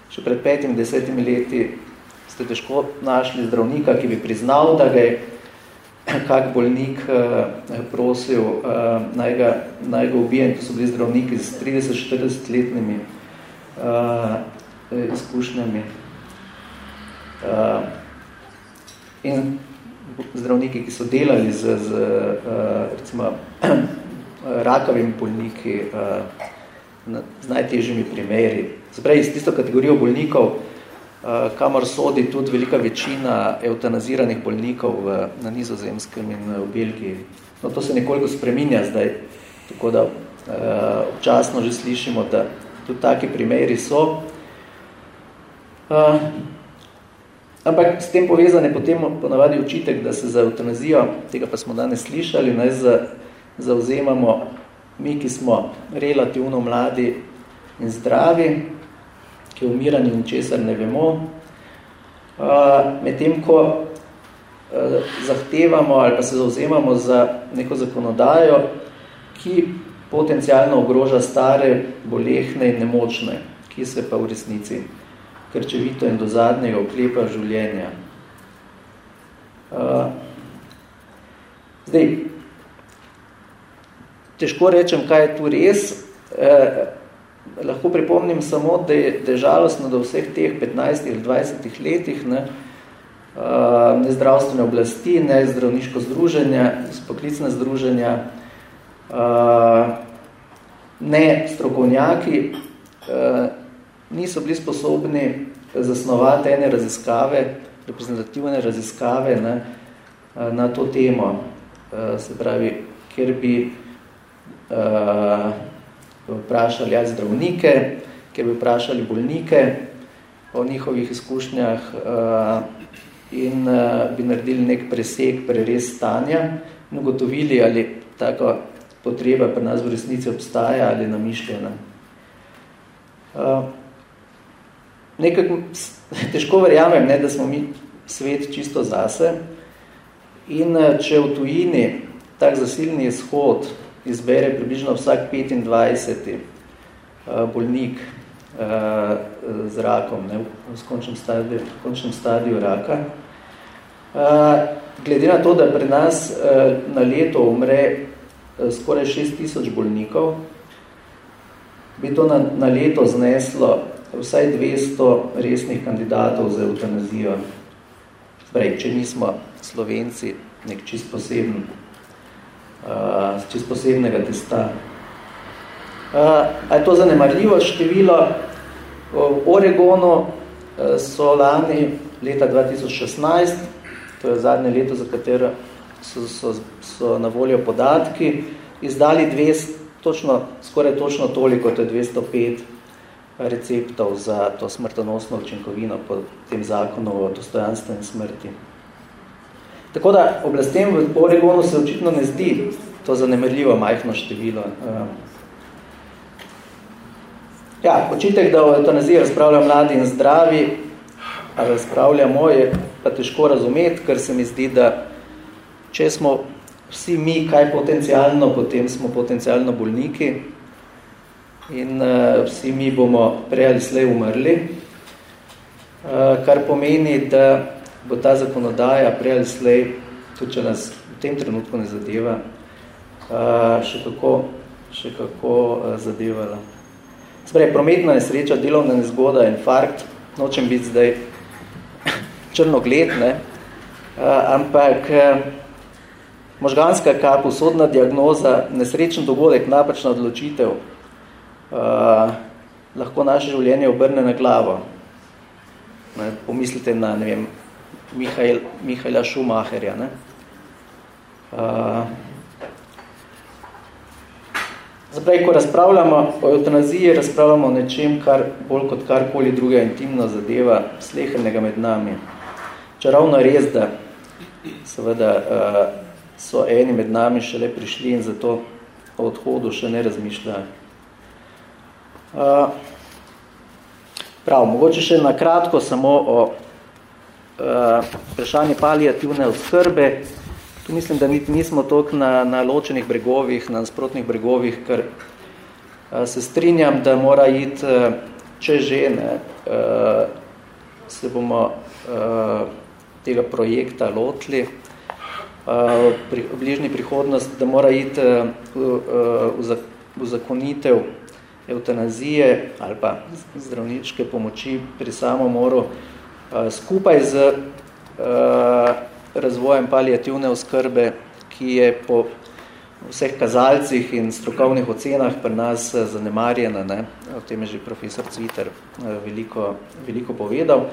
še pred petimi, desetimi leti ste težko našli zdravnika, ki bi priznal, da ga je kak bolnik uh, prosil, uh, naj, ga, naj ga ubijem. To so bili zdravniki z 30-40 letnimi uh, izkušnjami. Uh, in zdravniki, ki so delali z, z uh, recimo, rakavimi bolniki, z najtežjimi primeri. Zapravi, iz tisto kategorijo bolnikov, eh, kamor sodi tudi velika večina eutanaziranih bolnikov v, na nizozemskem in v Belgiji. No, to se nekoliko spreminja zdaj, tako da občasno že slišimo, da tudi taki primeri so. Uh, ampak s tem povezane potem ponavadi očitek, da se za eutanazijo, tega pa smo danes slišali, naj za, zauzemamo mi, ki smo relativno mladi in zdravi, ki umirani in česar ne vemo, medtem ko zahtevamo ali pa se zauzemamo za neko zakonodajo, ki potencialno ogroža stare, bolehne in nemočne, ki se pa v resnici krčevito in do zadnjega oklepa življenja. Zdaj, težko rečem, kaj je tu res. Eh, lahko pripomnim samo, da je, da je žalostno, da v vseh teh 15 ali 20 letih ne, eh, ne zdravstvene oblasti, ne zdravniško združenja, spoklicne združenja, eh, ne strokovnjaki, eh, niso bili sposobni zasnovati ene raziskave, reprezentativne raziskave ne, na to temo, se pravi, kjer bi uh, vprašali ja, zdravnike, kjer bi vprašali bolnike o njihovih izkušnjah uh, in uh, bi naredili nek preseg, prerez stanja in ugotovili, ali tako potreba pri nas v resnici obstaja ali namišljena. Nekako težko verjamem, ne, da smo mi svet čisto zase in če v tujini tak zasilni izhod izbere približno vsak 25. bolnik z rakom, ne, v končnem stadiju, v končnem stadiju raka. Glede na to, da pri nas na leto umre skoraj 6 tisoč bolnikov, bi to na, na leto zneslo vsaj 200 resnih kandidatov za eutanazijo. Sprej, če nismo Slovenci nek čist poseben, uh, čist posebnega testa. Uh, a je to zanemarljivo število? V Oregonu so lani leta 2016, to je zadnje leto, za katero so, so, so na voljo podatki, izdali 200, točno, skoraj točno toliko, to je 205 receptov za to smrtonosno učinkovino po tem zakonu o dostojanstveni smrti. Tako da oblastem v Oregonu se očitno ne zdi to zanemerljivo majhno število. Eh. Ja, očitek, da o eutanaziji razpravlja mladi in zdravi, a razpravljamo, je pa težko razumeti, ker se mi zdi, da če smo vsi mi kaj potencialno, potem smo potencialno bolniki in uh, vsi mi bomo prej ali slej umrli, uh, kar pomeni, da bo ta zakonodaja prej ali slej, tudi če nas v tem trenutku ne zadeva, uh, še kako, še kako uh, zadevala. Sprej, prometna nesreča, delovna nezgoda, infarkt, nočem biti zdaj črnogled, ne? Uh, ampak uh, možganska kap, usodna diagnoza, nesrečen dogodek, napačna odločitev, uh, lahko naše življenje obrne na glavo. Ne, pomislite na, ne vem, Mihajl, Mihajla Schumacherja. Ne? Uh, Zdaj, ko razpravljamo o eutanaziji, razpravljamo o nečem, kar bolj kot karkoli druga intimno zadeva slehernega med nami. Čarovno res, da seveda uh, so eni med nami šele prišli in zato o odhodu še ne razmišljajo. Uh, prav, mogoče še na kratko samo o uh, vprašanju palijativne oskrbe. Tu mislim, da niti nismo toliko na, na ločenih bregovih, na nasprotnih bregovih, ker uh, se strinjam, da mora iti, uh, če žene, uh, se bomo uh, tega projekta lotili, pri, v bližnji prihodnosti, da mora iti v, v zakonitev eutanazije ali pa zdravničke pomoči pri samomoru skupaj z razvojem palijativne oskrbe, ki je po vseh kazalcih in strokovnih ocenah pri nas zanemarjena. Ne? O tem je že profesor Cviter veliko, veliko povedal.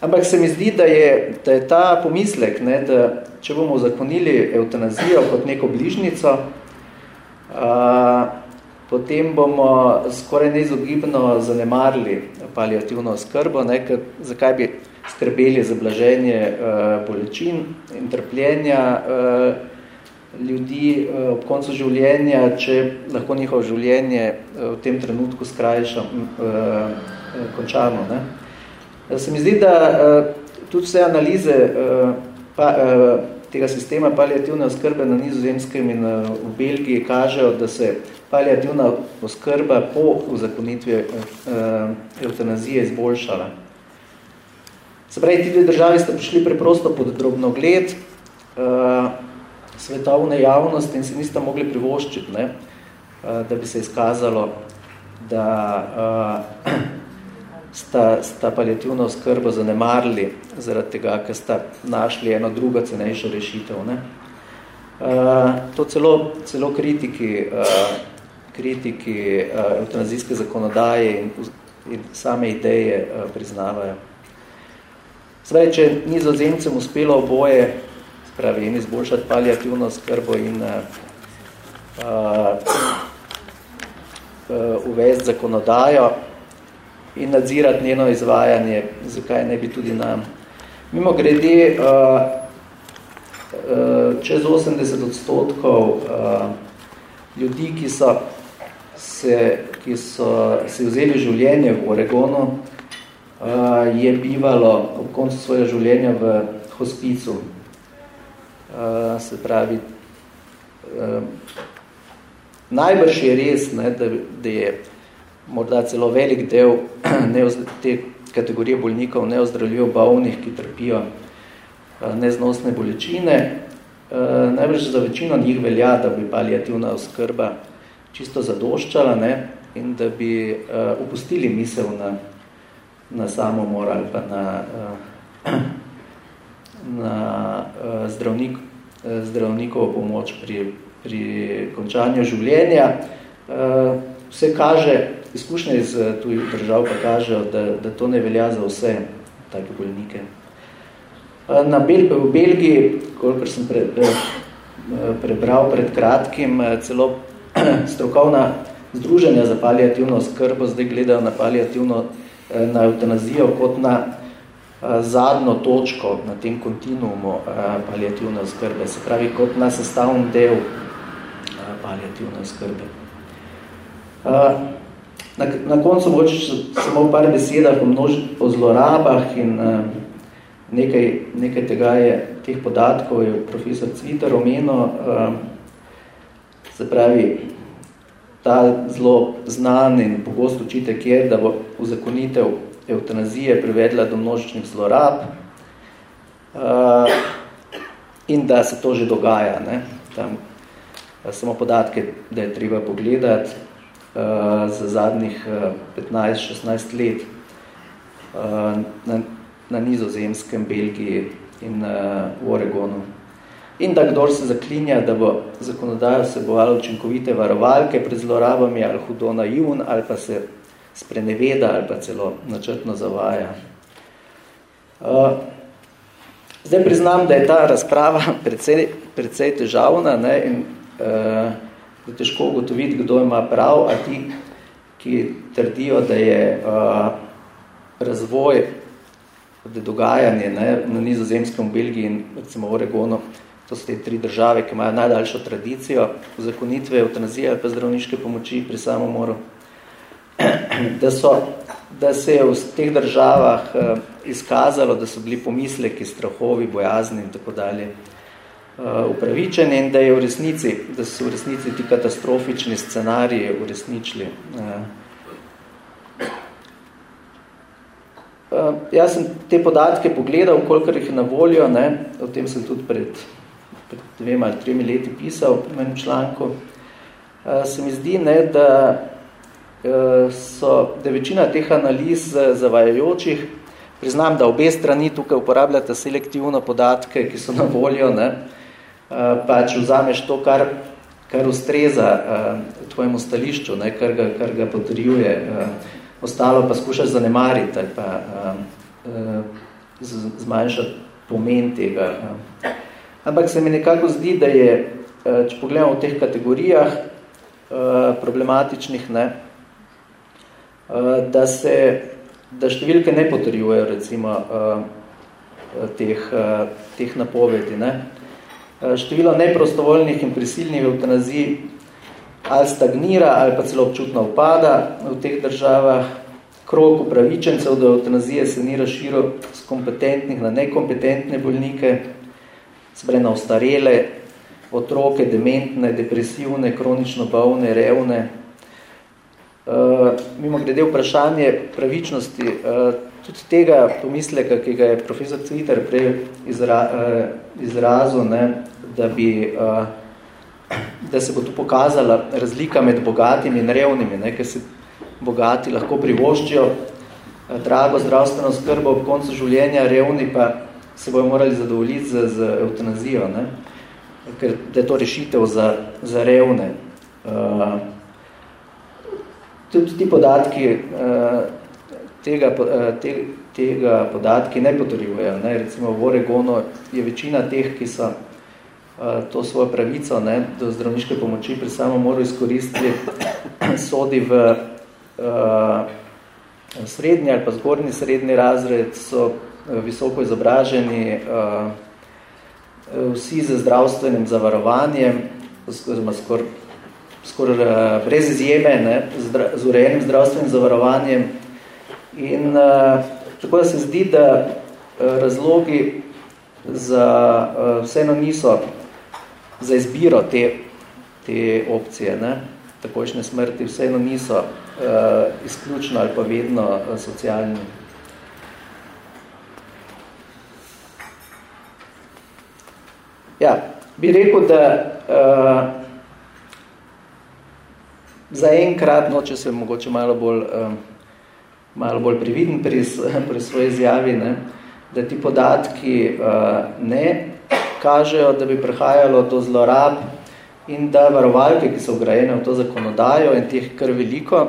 Ampak se mi zdi, da je, da je ta pomislek, ne, da če bomo zakonili eutanazijo kot neko bližnico, a, potem bomo skoraj neizogibno zanemarili paliativno skrbo, ne, ker, zakaj bi skrbeli za blaženje a, bolečin in trpljenja a, ljudi a, ob koncu življenja, če lahko njihovo življenje a, v tem trenutku skrajšam, a, končano. Ne. Se mi zdi, da uh, tudi vse analize uh, pa, uh, tega sistema paliativne oskrbe na nizozemskem in uh, v Belgiji kažejo, da se paliativna oskrba po uzakonitvi uh, eutanazije izboljšala. Se pravi, ti dve državi sta prišli preprosto pod drobno gled uh, svetovne javnosti in se nista mogli privoščiti, ne, uh, da bi se izkazalo, da uh, sta, sta paliativno skrbo zanemarili zaradi tega, ker sta našli eno drugo cenejšo rešitev. Ne? Uh, to celo, celo kritiki uh, kritiki uh, eutanazijske zakonodaje in, in same ideje uh, priznavajo. Zdaj, če nizozemcem uspelo oboje, spravi, in izboljšati paliativno skrbo in uh, uh, uvesti zakonodajo in nadzirati njeno izvajanje, zakaj ne bi tudi nam. Mimo grede, uh, uh, čez 80 odstotkov uh, ljudi, ki so se, ki so se vzeli življenje v Oregonu, je bivalo ob koncu svojega življenja v hospicu. Se pravi, najbrž je res, ne, da, da je morda celo velik del te kategorije bolnikov neozdravljivo bolnih, ki trpijo neznosne bolečine. Najbrž za večino njih velja, da bi paliativna oskrba čisto zadoščala ne, in da bi uh, upustili misel na, na samomor ali pa na, uh, na uh, zdravnik, uh, zdravnikovo pomoč pri, pri končanju življenja. Uh, vse kaže, izkušnje iz tujih držav pa kažejo, da, da to ne velja za vse take bolnike. Na Bel v Belgiji, kolikor sem pre, pre, prebral pred kratkim, celo strokovna združenja za paliativno skrbo zdaj gledajo na paliativno, eh, na eutanazijo kot na eh, zadnjo točko na tem kontinuumu eh, paliativne skrbe, se pravi kot na sestavni del paliativne skrbe. Na, na koncu moče samo par besedah o, množ, o zlorabah in nekaj, nekaj tega je, teh podatkov je profesor Cviter omenil, Se pravi, ta zelo znan in pogost učitek je, da bo uzakonitev eutanazije privedla do množičnih zlorab uh, in da se to že dogaja. Ne? Tam, uh, samo podatke, da je treba pogledati uh, za zadnjih uh, 15-16 let uh, na, na nizozemskem, Belgiji in uh, v Oregonu in da kdor se zaklinja, da bo zakonodajo vsebovalo učinkovite varovalke pred zlorabami ali hudo naivn ali pa se spreneveda ali pa celo načrtno zavaja. Uh, zdaj priznam, da je ta razprava precej, precej težavna ne, in uh, je težko ugotoviti, kdo ima prav, a ti, ki trdijo, da je uh, razvoj, da je dogajanje ne, na nizozemskem Belgiji in recimo Oregonu to so te tri države, ki imajo najdaljšo tradicijo zakonitve, eutanazije ali pa zdravniške pomoči pri samomoru, da, so, da se je v teh državah uh, izkazalo, da so bili pomisleki, strahovi, bojazni in tako dalje uh, upravičeni in da je v resnici, da so v resnici ti katastrofični scenariji uresničili. Uh, jaz sem te podatke pogledal, kolikor jih je na voljo, ne, o tem sem tudi pred pred dvema ali tremi leti pisal v enem članku, se mi zdi, ne, da, so, da večina teh analiz zavajajočih, priznam, da obe strani tukaj uporabljate selektivno podatke, ki so na voljo, ne, pač vzameš to, kar, kar ustreza tvojemu stališču, ne, kar, ga, kar ga potrjuje, ostalo pa skušaš zanemariti ali pa zmanjšati pomen tega. Ampak se mi nekako zdi, da je, eh, če pogledamo v teh kategorijah eh, problematičnih, ne, eh, da se da številke ne potrjujejo recimo teh, teh napovedi. Ne. Število neprostovoljnih in prisilnih eutanazij ali stagnira ali pa celo občutno upada v teh državah. Krog upravičencev do eutanazije se ni razširil z kompetentnih na nekompetentne bolnike, sprej na ostarele, otroke, dementne, depresivne, kronično bolne, revne. Uh, mimo glede vprašanje pravičnosti, uh, tudi tega pomisleka, ki ga je profesor Cviter prej izra, uh, izrazil, ne, da, bi, uh, da se bo tu pokazala razlika med bogatimi in revnimi, ne, ker se bogati lahko privoščijo uh, drago zdravstveno skrbo ob koncu življenja, revni pa se bojo morali zadovoljiti z, z eutanazijo, ne? ker da je to rešitev za, za revne. Uh, tudi ti podatki uh, tega, uh, te, tega podatki ne potrjujejo. Ne? Recimo v Oregonu je večina teh, ki so to svojo pravico ne, do zdravniške pomoči pri samomoru izkoristili, sodi v uh, srednji ali pa zgornji srednji razred, so visoko izobraženi, uh, vsi z zdravstvenim zavarovanjem, oziroma skor, uh, brez izjeme, ne, z, urejenim zdravstvenim zavarovanjem. In tako da se zdi, da razlogi za vseeno niso za izbiro te, te opcije, ne, takočne smrti, vseeno niso uh, izključno ali pa vedno socialni. Ja, bi rekel, da uh, za enkrat, no, če se mogoče malo bolj, uh, malo bolj prividen pri, pri svoji izjavi, ne, da ti podatki uh, ne kažejo, da bi prihajalo do zlorab in da varovalke, ki so vgrajene v to zakonodajo in teh kar veliko,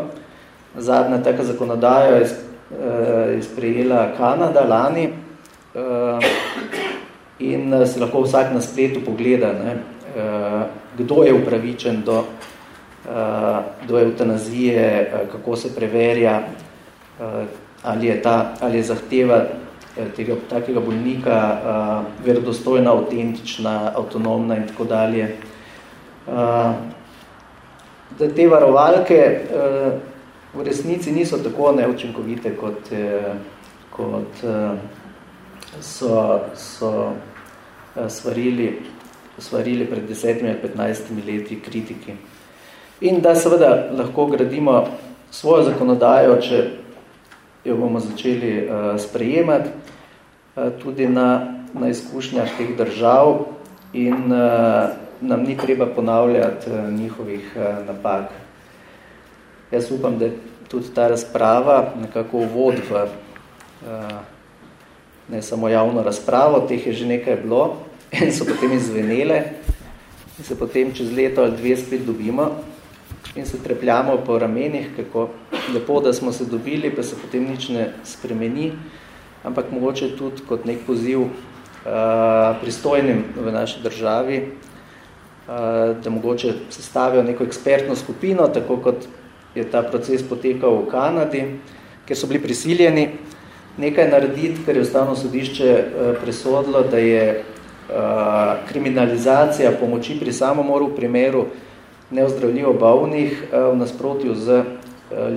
zadnja taka zakonodaja je, uh, je sprejela Kanada lani, uh, in eh, se lahko vsak na spletu pogleda, ne, eh, kdo je upravičen do, eh, do eutanazije, kako se preverja, ali je, ta, ali je zahteva tega, takega bolnika verodostojna, autentična, avtonomna in tako dalje. Da te varovalke v resnici niso tako neučinkovite, kot, kot so, so svarili, svarili pred desetimi ali petnajstimi leti kritiki. In da seveda lahko gradimo svojo zakonodajo, če jo bomo začeli uh, sprejemati uh, tudi na, na izkušnjah teh držav in nam ni treba ponavljati njihovih napak. Jaz upam, da je tudi ta razprava nekako uvod v uh, ne samo javno razpravo, teh je že nekaj bilo in so potem izvenele in se potem čez leto ali dve spet dobimo in se trepljamo po ramenih, kako lepo, da smo se dobili, pa se potem nič ne spremeni, ampak mogoče tudi kot nek poziv uh, pristojnim v naši državi, uh, da mogoče sestavijo neko ekspertno skupino, tako kot je ta proces potekal v Kanadi, ker so bili prisiljeni nekaj narediti, ker je ustavno sodišče uh, presodilo, da je uh, kriminalizacija pomoči pri samomoru v primeru neozdravljivo bolnih uh, v nasprotju z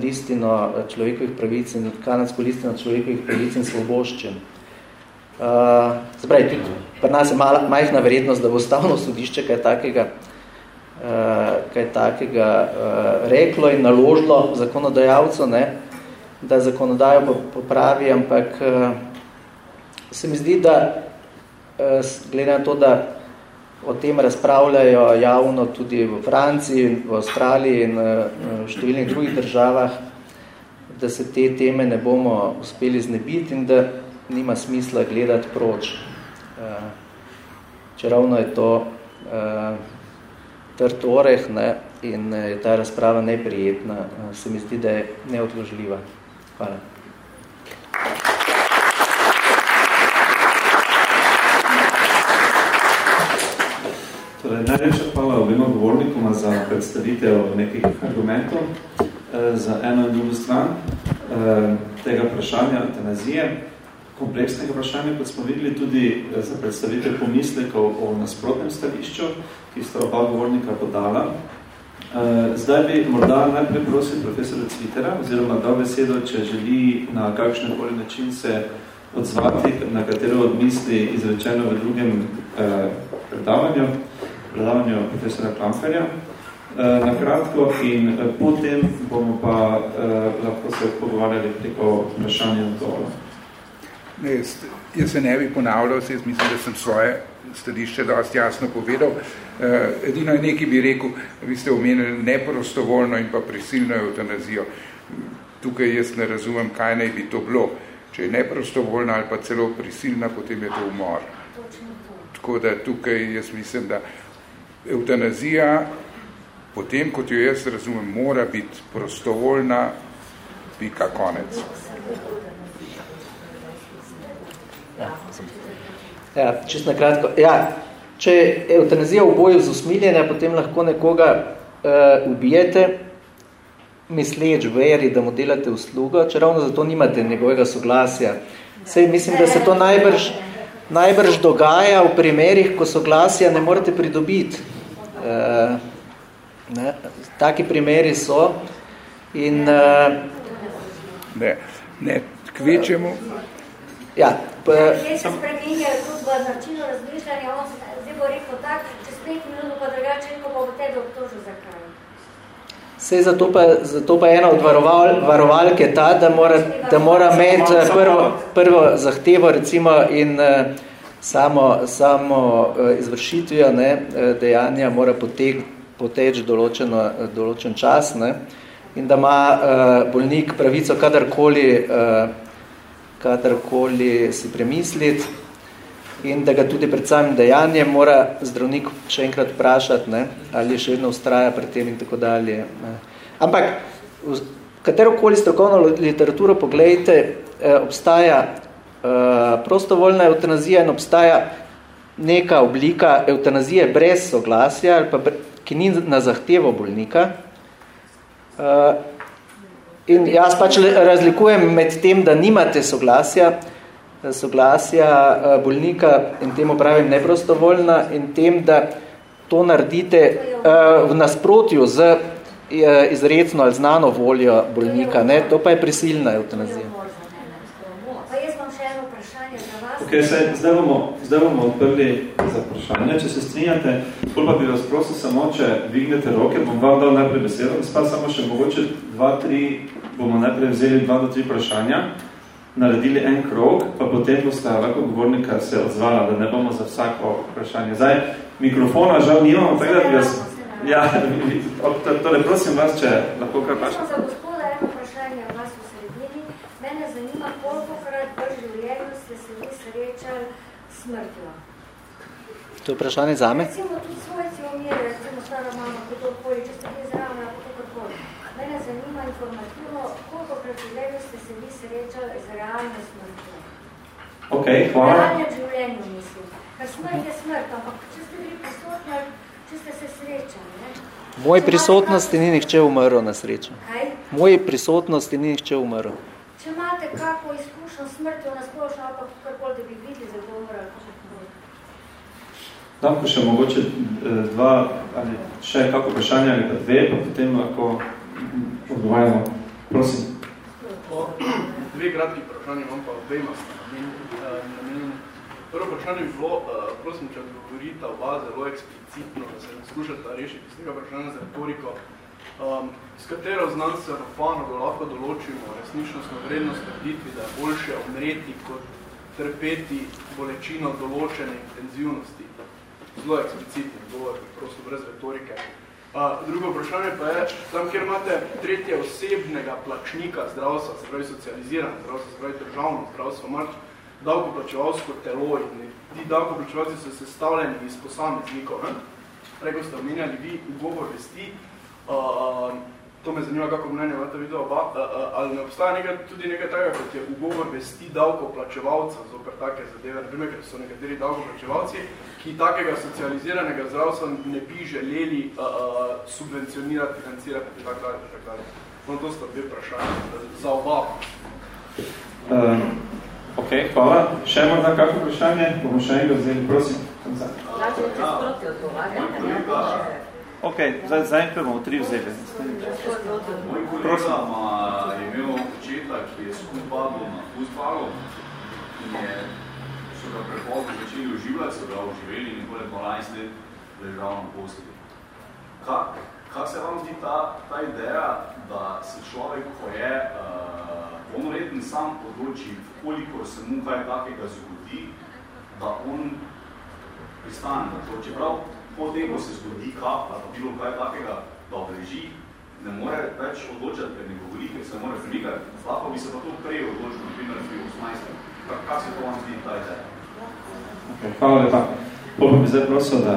listino človekovih pravic in kanadsko listino človekovih pravic in svoboščin. Uh, se pravi, tudi pri nas je mala, majhna verjetnost, da bo ustavno sodišče kaj takega, uh, kaj takega uh, reklo in naložilo zakonodajalcu, ne, da zakonodajo popravi, ampak uh, se mi zdi, da uh, glede na to, da o tem razpravljajo javno tudi v Franciji, v Avstraliji in uh, v številnih drugih državah, da se te teme ne bomo uspeli znebiti in da nima smisla gledati proč. Uh, če ravno je to trd oreh ne, in je ta razprava neprijetna, se mi zdi, da je neodložljiva. Hvala. Torej, najlepša hvala obima govornikoma za predstavitev nekih argumentov eh, za eno in drugo stran eh, tega vprašanja eutanazije, kompleksnega vprašanja, kot smo videli tudi eh, za predstavitev pomislekov o nasprotnem stališču, ki sta oba govornika podala. Uh, zdaj bi morda najprej prosil profesora Cvitera, oziroma dal besedo, če želi na kakšen koli način se odzvati, na katero od misli izrečeno v drugem uh, predavanju, predavanju profesora Klamferja. Uh, na kratko in uh, potem bomo pa uh, lahko se pogovarjali preko vprašanja odgovora. Ne, jaz, jaz se ne bi ponavljal, jaz mislim, da sem svoje stališče dosti jasno povedal. Eh, edino je nekaj bi rekel, vi ste omenili neprostovoljno in pa prisilno eutanazijo. Tukaj jaz ne razumem, kaj naj bi to bilo. Če je neprostovoljna ali pa celo prisilna, potem je to umor. Tako da tukaj jaz mislim, da eutanazija potem, kot jo jaz razumem, mora biti prostovoljna pika konec. Ja, ja čisto na kratko. Ja, če je eutanazija v boju z usmiljenja, potem lahko nekoga uh, ubijete, misleč veri, da mu delate uslugo, če ravno zato nimate njegovega soglasja. Sej mislim, da se to najbrž, najbrž dogaja v primerih, ko soglasja ne morete pridobiti. Uh, ne, taki primeri so in... Uh, ne, ne, kvečemo... Ja, pa... Kje se spremenjajo tudi v načinu razmišljanja, on se zdaj bo rekel tak, čez pet minut pa drugače, ko bo tebe obtožil zakaj. Sej zato pa, zato pa ena od varoval, varovalk je ta, da mora, da mora imeti prvo, prvo zahtevo recimo in uh, samo, samo uh, izvršitvijo ne, dejanja mora potek, poteč določeno, določen čas ne, in da ima bolnik pravico kadarkoli, kadarkoli si premisliti in da ga tudi pred samim dejanjem mora zdravnik še enkrat vprašati, ne, ali še vedno ustraja pred tem in tako dalje. Ne. Ampak, katerokoli strokovno literaturo pogledajte, eh, obstaja eh, prostovoljna eutanazija in obstaja neka oblika eutanazije brez soglasja ali pa ki ni na zahtevo bolnika. In jaz pač razlikujem med tem, da nimate soglasja, soglasja uh, bolnika in temu pravim neprostovoljna in tem, da to naredite uh, v nasprotju z uh, izredno ali znano voljo bolnika. Ne? To pa je prisilna eutanazija. Okay, se, zdaj, bomo, zdaj bomo odprli za vprašanje. Če se strinjate, pa bi vas prosil samo, če dvignete roke, bom vam dal najprej besedo, pa samo še mogoče dva, tri, bomo najprej vzeli dva do tri vprašanja, naredili en krog, pa potem boste lahko govornika se odzvala, da ne bomo za vsako vprašanje. Zdaj, mikrofona žal nimamo, tako da bi vas... Ja, torej prosim vas, če lahko kar vprašanje. Za gospoda eno vprašanje vas v sredini. Mene zanima, koliko krat v življenju ste se vi srečali smrtjo. To je vprašanje za me? Recimo tudi svojci umire, recimo stara mama, kdorkoli, če ste bili zraven, ali kakorkoli. Mene zanima informativno, koliko krat življenju ste se vi srečali z realno smrtjo. Ok, hvala. V realnem življenju mislim. Ker smrt je smrt, ampak če ste bili prisotni, če ste se srečali, ne? Moje prisotnosti ni nihče umrl na srečo. Kaj? Moje prisotnosti ni nihče umrl. Če imate kako izkušnjo smrtjo na splošno, ali pa karkoli, da bi videli za to umrl, Danko še mogoče dva ali še kako vprašanje ali pa dve, pa potem lahko odgovarjamo. Prosim. Dve kratki vprašanje imam pa obema namenjeno. Prvo vprašanje bi bilo, prosim, če odgovorite oba zelo eksplicitno, da se skušate rešiti z tega vprašanja za retoriko, um, s katero znanstveno panogo lahko določimo resničnostno vrednost trditvi, da je boljše umreti kot trpeti bolečino določene intenzivnosti zelo eksplicitni govor, prosto brez retorike. A, drugo vprašanje pa je, tam, kjer imate tretje osebnega plačnika zdravstva, se pravi socializiran zdravstvo, se pravi državno zdravstvo, imaš davkoplačevalsko telo in ti davkoplačevalci so sestavljeni iz posameznikov. Preko ste omenjali vi ugovor vesti, a, to me zanima, kako mnenje imate video oba, ali ne obstaja nekaj, tudi nekaj tega, kot je ugovor vesti davkoplačevalca zoper take zadeve, naprimer, ker so nekateri davkoplačevalci, ki takega socializiranega zdravstva ne bi želeli uh, subvencionirati, financirati in tako dalje, tako dalje. No, to sta dve vprašanje za oba. Uh, ok, hvala. Še morda kako vprašanje? Bomo še enega vzeli, prosim. Ok, zdaj, zdaj enkrat bomo tri vzeli. Moj kolega je imel očeta, ki je skupaj padel na fuzbalu in je so ga prepozno začeli uživati, so ga uživeli in poleg 12 let ležal na postelji. Kak, kak se vam zdi ta, ta ideja, da se človek, ko je uh, polnoreten, sam odloči, koliko se mu kaj takega zgodi, da on pristane na to. Čeprav potem, ko se zgodi kap, ali pa bilo kaj takega, da obreži, ne more več odločati, ker ne govori, ker se mora premikati. Lahko bi se pa to prej odločil, na primer, pri 18. Kak se to vam zdi ta ideja? Okay, hvala lepa. Pa bi zdaj prosil, da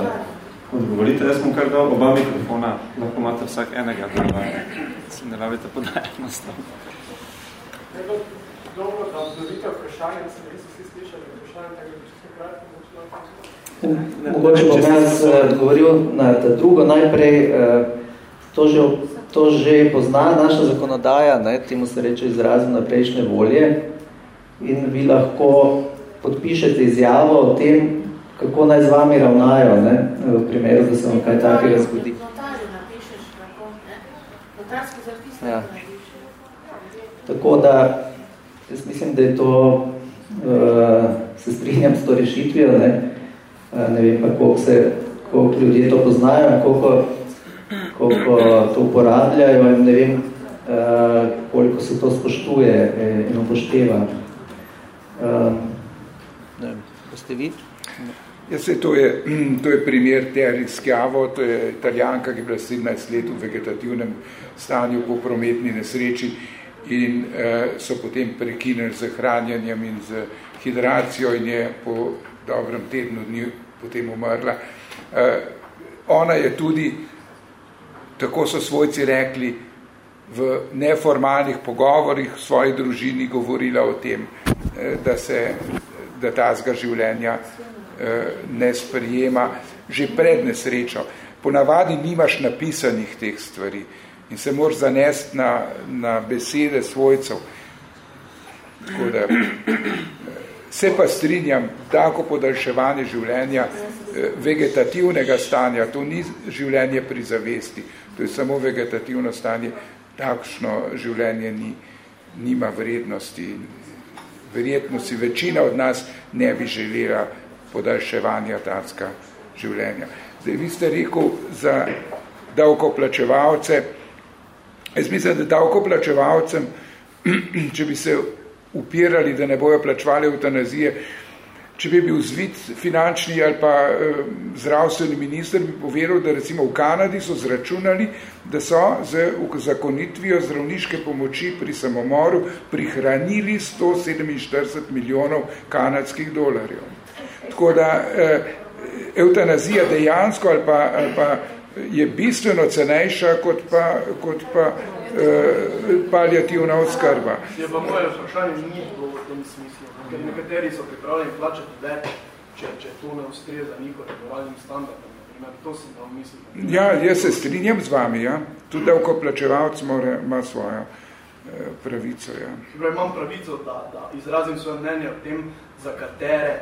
odgovorite. Jaz bom kar dal oba mikrofona, lahko imate vsak enega, da se ne rabite podajati na stav. Dobro, da odgovite vprašanje, da se ne vsi slišali vprašanje, tako da čisto kratko, Mogoče bom jaz eh, odgovoril na ta drugo. Najprej, eh, to že, to že pozna naša zakonodaja, ne, temu se reče izrazim na prejšnje volje in vi lahko podpišete izjavo o tem, kako naj z vami ravnajo, ne, v primeru, da se vam kaj takega zgodi. Ja. Tako da, jaz mislim, da je to, uh, se strinjam s to rešitvijo, ne, uh, ne vem pa, koliko, se, koliko ljudje to poznajo, koliko, koliko to uporabljajo in ne vem, uh, koliko se to spoštuje in upošteva. Ne vem, boste vi? Ja, se, to, je, to je primer Terry Schiavo, to je italijanka, ki je bila 17 let v vegetativnem stanju po prometni nesreči in eh, so potem prekinili z hranjanjem in z hidracijo in je po dobrem tednu dni potem umrla. Eh, ona je tudi, tako so svojci rekli, v neformalnih pogovorih svoji družini govorila o tem, eh, da se da tazga življenja ne sprijema že pred nesrečo. Ponavadi nimaš napisanih teh stvari in se moraš zanesti na, na besede svojcev. Tako da, se pa strinjam, tako podaljševanje življenja vegetativnega stanja, to ni življenje pri zavesti, to je samo vegetativno stanje, takšno življenje ni, nima vrednosti. Verjetno si večina od nas ne bi želela podaljševanja tatska življenja. Zdaj, vi ste rekel za davkoplačevalce, jaz mislim, da davkoplačevalcem, če bi se upirali, da ne bojo plačevali eutanazije, če bi bil zvit finančni ali pa eh, zdravstveni minister, bi povedal, da recimo v Kanadi so zračunali, da so z zakonitvijo zdravniške pomoči pri samomoru prihranili 147 milijonov kanadskih dolarjev. Tako da eh, eutanazija dejansko ali pa, ali pa je bistveno cenejša kot pa, kot pa paliativna oskrba. Je pa moje vprašanje ni bilo v tem smislu, ker nekateri so pripravljeni plačati več, če, če to ne ustreza njihovim moralnim standardom. To sem vam mislil. Ja, jaz se strinjam z vami, ja. Tudi davkoplačevalc mora, ima svojo eh, pravico. Ja. Imam pravico, da, da izrazim svoje mnenje o tem, za katere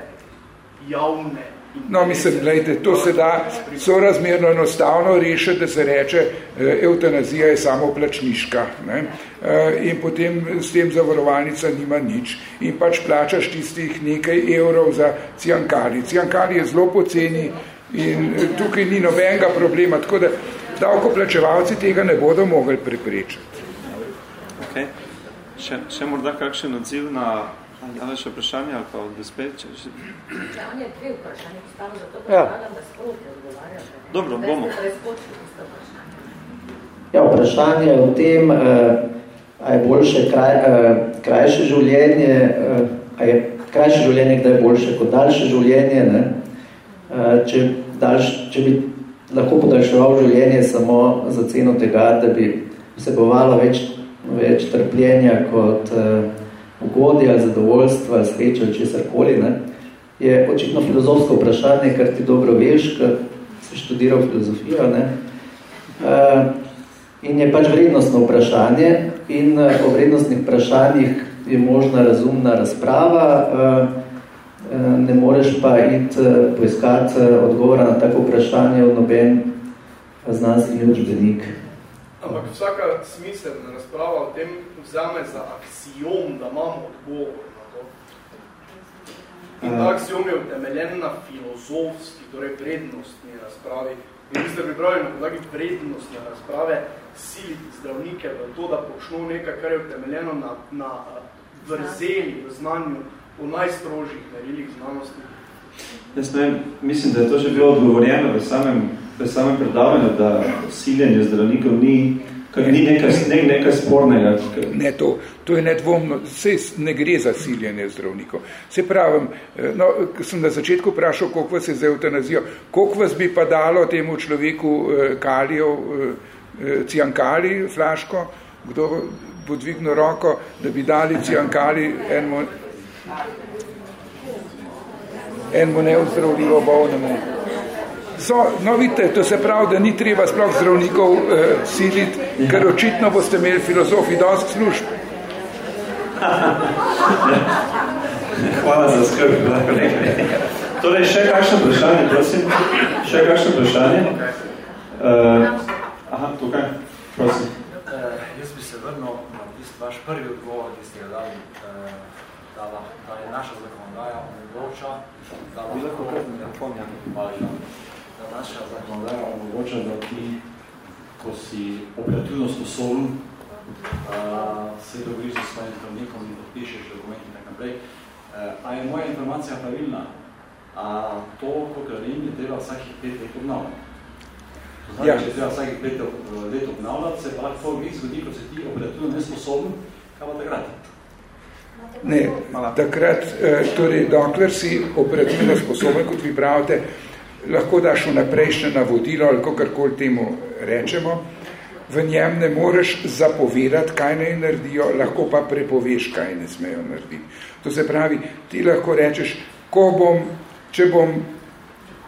javne No, mislim, gledajte, to se da sorazmerno enostavno rešiti, da se reče, eh, eutanazija je samo plačniška. Ne? Eh, in potem s tem zavarovalnica nima nič. In pač plačaš tistih nekaj evrov za ciankali. Ciankali je zelo poceni in eh, tukaj ni nobenega problema. Tako da davkoplačevalci tega ne bodo mogli preprečiti. Okay. Še, še morda kakšen odziv na Ali še vprašanje ali pa od despeče? Ja, on je dve vprašanje postavil, zato predlagam, da sproti odgovarjate. Dobro, bomo. Ja, vprašanje o tem, a je boljše kraj, krajše življenje, a je krajše življenje, kdaj je boljše kot daljše življenje, ne? Če, daljš, če bi lahko podaljševal življenje samo za ceno tega, da bi vsebovalo več, več trpljenja kot ugodje ali zadovoljstva, sreče ali česarkoli, ne, je očitno filozofsko vprašanje, kar ti dobro veš, ker si študiral filozofijo. Ne. Uh, in je pač vrednostno vprašanje in uh, o vrednostnih vprašanjih je možna razumna razprava, uh, ne moreš pa iti poiskati odgovora na tako vprašanje od noben znanstveni učbenik. Ampak vsaka smiselna razprava o tem vzame za aksijom, da imamo odgovor na to. In ta aksijom je utemeljen na filozofski, torej vrednostni razpravi. In vi ste pripravljeni na podlagi vrednostne razprave siliti zdravnike v to, da počno nekaj, kar je utemeljeno na, na vrzeli v znanju po najstrožjih merilih znanosti. Jaz ne vem, mislim, da je to že bilo odgovorjeno v samem, v samem predavanju, da siljenje zdravnikov ni Kar ni nekaj, ne, nekaj spornega. Ne, to, to je nedvomno, se ne gre za siljenje zdravnikov. Se pravim, eh, no, sem na začetku vprašal, koliko vas je za eutanazijo, koliko vas bi pa dalo temu človeku eh, kalijo, eh, ciankali, flaško, kdo bo dvignil roko, da bi dali ciankali enmo, enmo neozdravljivo bolnemu. So, no vidite, to se pravi, da ni treba sploh zdravnikov eh, siliti, ja. ker očitno boste imeli filozofi dosti služb. Hvala za skrb. Torej, še kakšno vprašanje, prosim? Še kakšno vprašanje? Uh, aha, tukaj, prosim. Uh, jaz bi se vrnil na tist vaš prvi odgovor, ki ste ga dali, uh, da, da je naša zakonodaja omogoča, da bi lahko mikrofon, ja, hvala naša zakonodaja omogoča, da ti, ko si operativno sposoben, se dogovoriš s svojim zdravnikom in podpišeš dokument in tako naprej. Uh, a je moja informacija pravilna? A to, koliko vem, je treba vsakih pet let obnavljati. Znači, ja. če treba vsakih pet let obnavljati, se pa lahko vi zgodi, ko se ti operativno nesposoben, kaj pa takrat? Ne, takrat, torej, dokler si operativno sposoben, kot vi pravite, lahko daš vnaprejšnje navodilo ali kakorkoli temu rečemo, v njem ne moreš zapovedati, kaj naj naredijo, lahko pa prepoveš, kaj ne smejo narediti. To se pravi, ti lahko rečeš, ko bom, če bom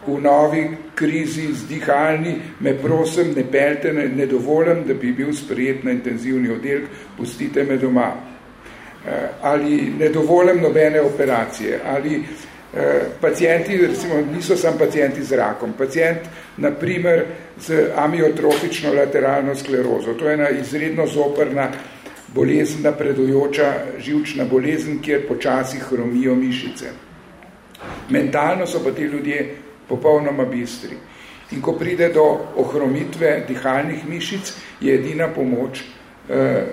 v novi krizi zdihalni, me prosim, ne pelte, ne, ne dovolim, da bi bil sprejet na intenzivni oddelek, pustite me doma. Eh, ali ne dovolim nobene operacije, ali pacijenti, recimo, niso sam pacijenti z rakom. Pacijent, na primer, z amiotrofično lateralno sklerozo. To je ena izredno zoprna bolezen, napredujoča živčna bolezen, kjer počasi hromijo mišice. Mentalno so pa ti ljudje popolnoma bistri. In ko pride do ohromitve dihalnih mišic, je edina pomoč eh,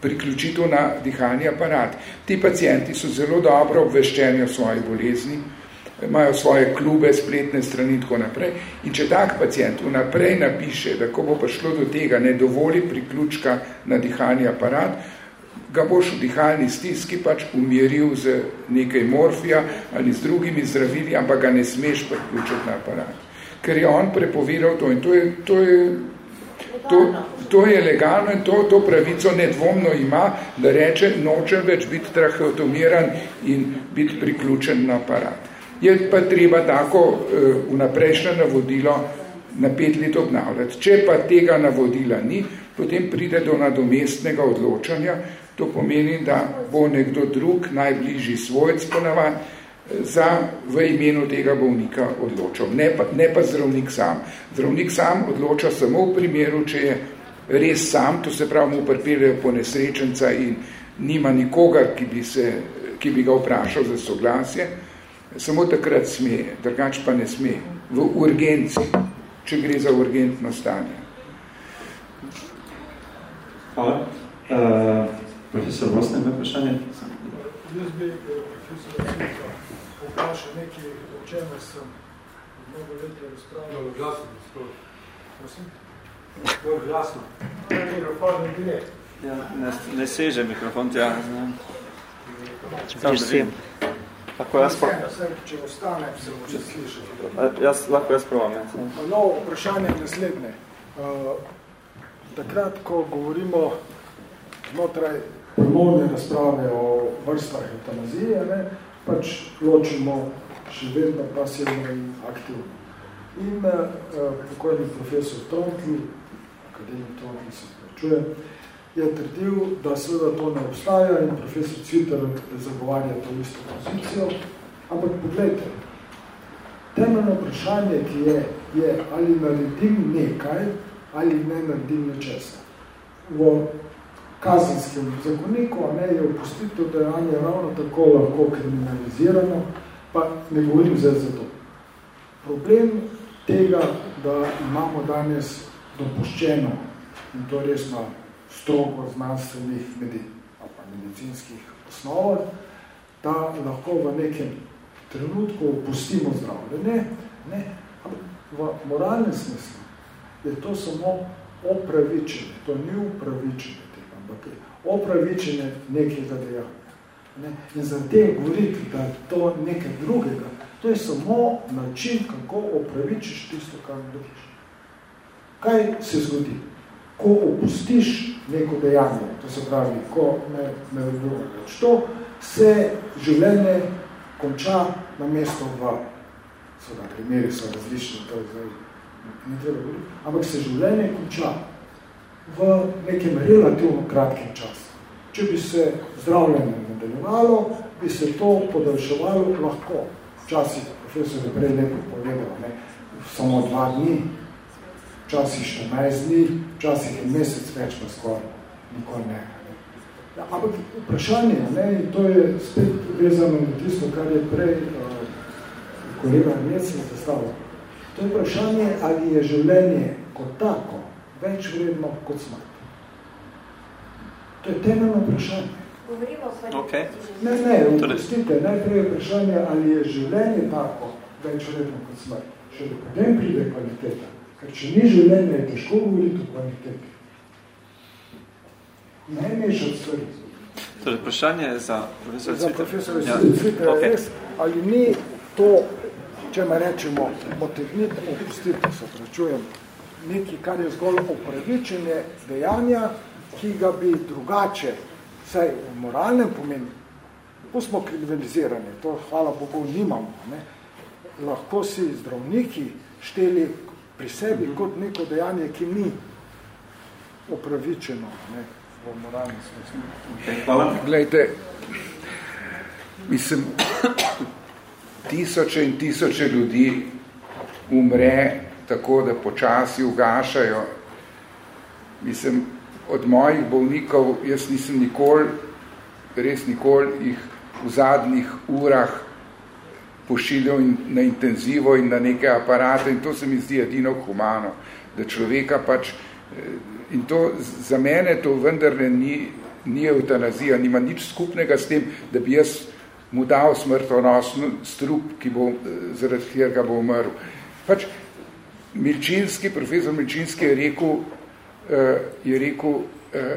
priključitev na dihalni aparat. Ti pacijenti so zelo dobro obveščeni o svoji bolezni, imajo svoje klube, spletne strani in tako naprej. In če tak pacijent vnaprej napiše, da ko bo prišlo do tega, ne dovoli priključka na dihalni aparat, ga boš v dihalni stiski pač umiril z nekaj morfija ali z drugimi zdravili, ampak ga ne smeš priključiti na aparat. Ker je on prepovedal to in to je, to je To, to je legalno in to, to pravico nedvomno ima, da reče, nočem več biti traheotomiran in biti priključen na aparat. Je pa treba tako uh, vnaprejšnje navodilo na pet let obnavljati. Če pa tega navodila ni, potem pride do nadomestnega odločanja, to pomeni, da bo nekdo drug, najbližji svojec ponavadi, za v imenu tega bolnika odločal, ne pa, ne pa zdravnik sam. Zdravnik sam odloča samo v primeru, če je res sam, to se pravi mu pripeljajo po nesrečenca in nima nikogar, ki bi, se, ki bi ga vprašal za soglasje, samo takrat sme, drugač pa ne sme, v urgenci, če gre za urgentno stanje. Hvala. Uh, profesor Vosne, vprašanje? Jaz bi profesor vprašal nekaj, o čemer sem mnogo leti razpravljal. Malo glasno, gospod. Prosim? Bolj glasno. Mikrofon ne gre. Ja, ne, ne seže mikrofon, tja. Sam vsem. Lahko jaz pro... Če ostane, se bo če slišati. Jaz, lahko jaz provam. No, vprašanje je naslednje. Uh, takrat, ko govorimo znotraj ponovne razprave o vrstah eutanazije, ne, pač ločimo še vedno pasivno in aktivno. In uh, pokojni profesor Tontli, akademik Tontli se pračuje, je trdil, da seveda to ne obstaja in profesor Cviter zagovarja to isto pozicijo. Ampak pogledajte, temeljno vprašanje, ki je, je ali naredim nekaj, ali ne naredim nečesa. V kazenskem zakoniku, ne je opustitev dejanja ravno tako lahko kriminalizirano, pa ne govorim zdaj za to. Problem tega, da imamo danes dopuščeno, in to res na strogo znanstvenih medi, pa medicinskih osnovah, da lahko v nekem trenutku opustimo zdravljenje, ne, v moralnem smislu je to samo opravičenje, to ni upravičenje ampak je opravičenje nekega dejanja. Ne? In za tem govoriti, da je to nekaj drugega, to je samo način, kako opravičiš tisto, kar dobiš. Kaj se zgodi? Ko opustiš neko dejanje, to se pravi, ko me, me odvrneš, to se življenje konča na mesto dva. Seveda, primeri so različni, to je zdaj, ne treba govoriti, ampak se življenje konča v nekem relativno kratkem času. Če bi se zdravljenje nadaljevalo, bi se to podaljševalo lahko. Včasih, profesor je prej lepo povedal, ne, samo dva dni, včasih 14 dni, včasih je mesec več, pa skoraj nikoli ne. Ja, ampak vprašanje, ne, in to je spet vezano na tisto, kar je prej uh, kolega Mec zastavil. To je vprašanje, ali je življenje kot tako več vredno kot smrt. To je temeljno vprašanje. Okay. Ne, ne, upustite, najprej je vprašanje, ali je življenje tako več vredno kot smrt. Še da potem pride kvaliteta. Ker če ni življenje, je težko govoriti o kvaliteti. Ne mešati stvari. Torej, vprašanje je za profesor Za profesor ja. Cvite, okay. res, ali ni to, če me rečemo, motegnite, opustite, se pračujem, nekaj, kar je zgolj opravičenje dejanja, ki ga bi drugače, saj v moralnem pomenu, ko smo kriminalizirani, to hvala Bogu nimamo, ne, lahko si zdravniki šteli pri sebi mm -hmm. kot neko dejanje, ki ni opravičeno ne, v moralnem smislu. Okay, hvala. Glejte, mislim, tisoče in tisoče ljudi umre tako, da počasi ugašajo. Mislim, od mojih bolnikov, jaz nisem nikoli, res nikoli jih v zadnjih urah pošiljal in, na intenzivo in na neke aparate in to se mi zdi edino humano, da človeka pač, eh, in to za mene to vendar ni, ni eutanazija, nima nič skupnega s tem, da bi jaz mu dal smrtonosno strup, ki bo, eh, zaradi katerega bo umrl. Pač Milčinski, profesor Milčinski je rekel, uh, je rekel, uh,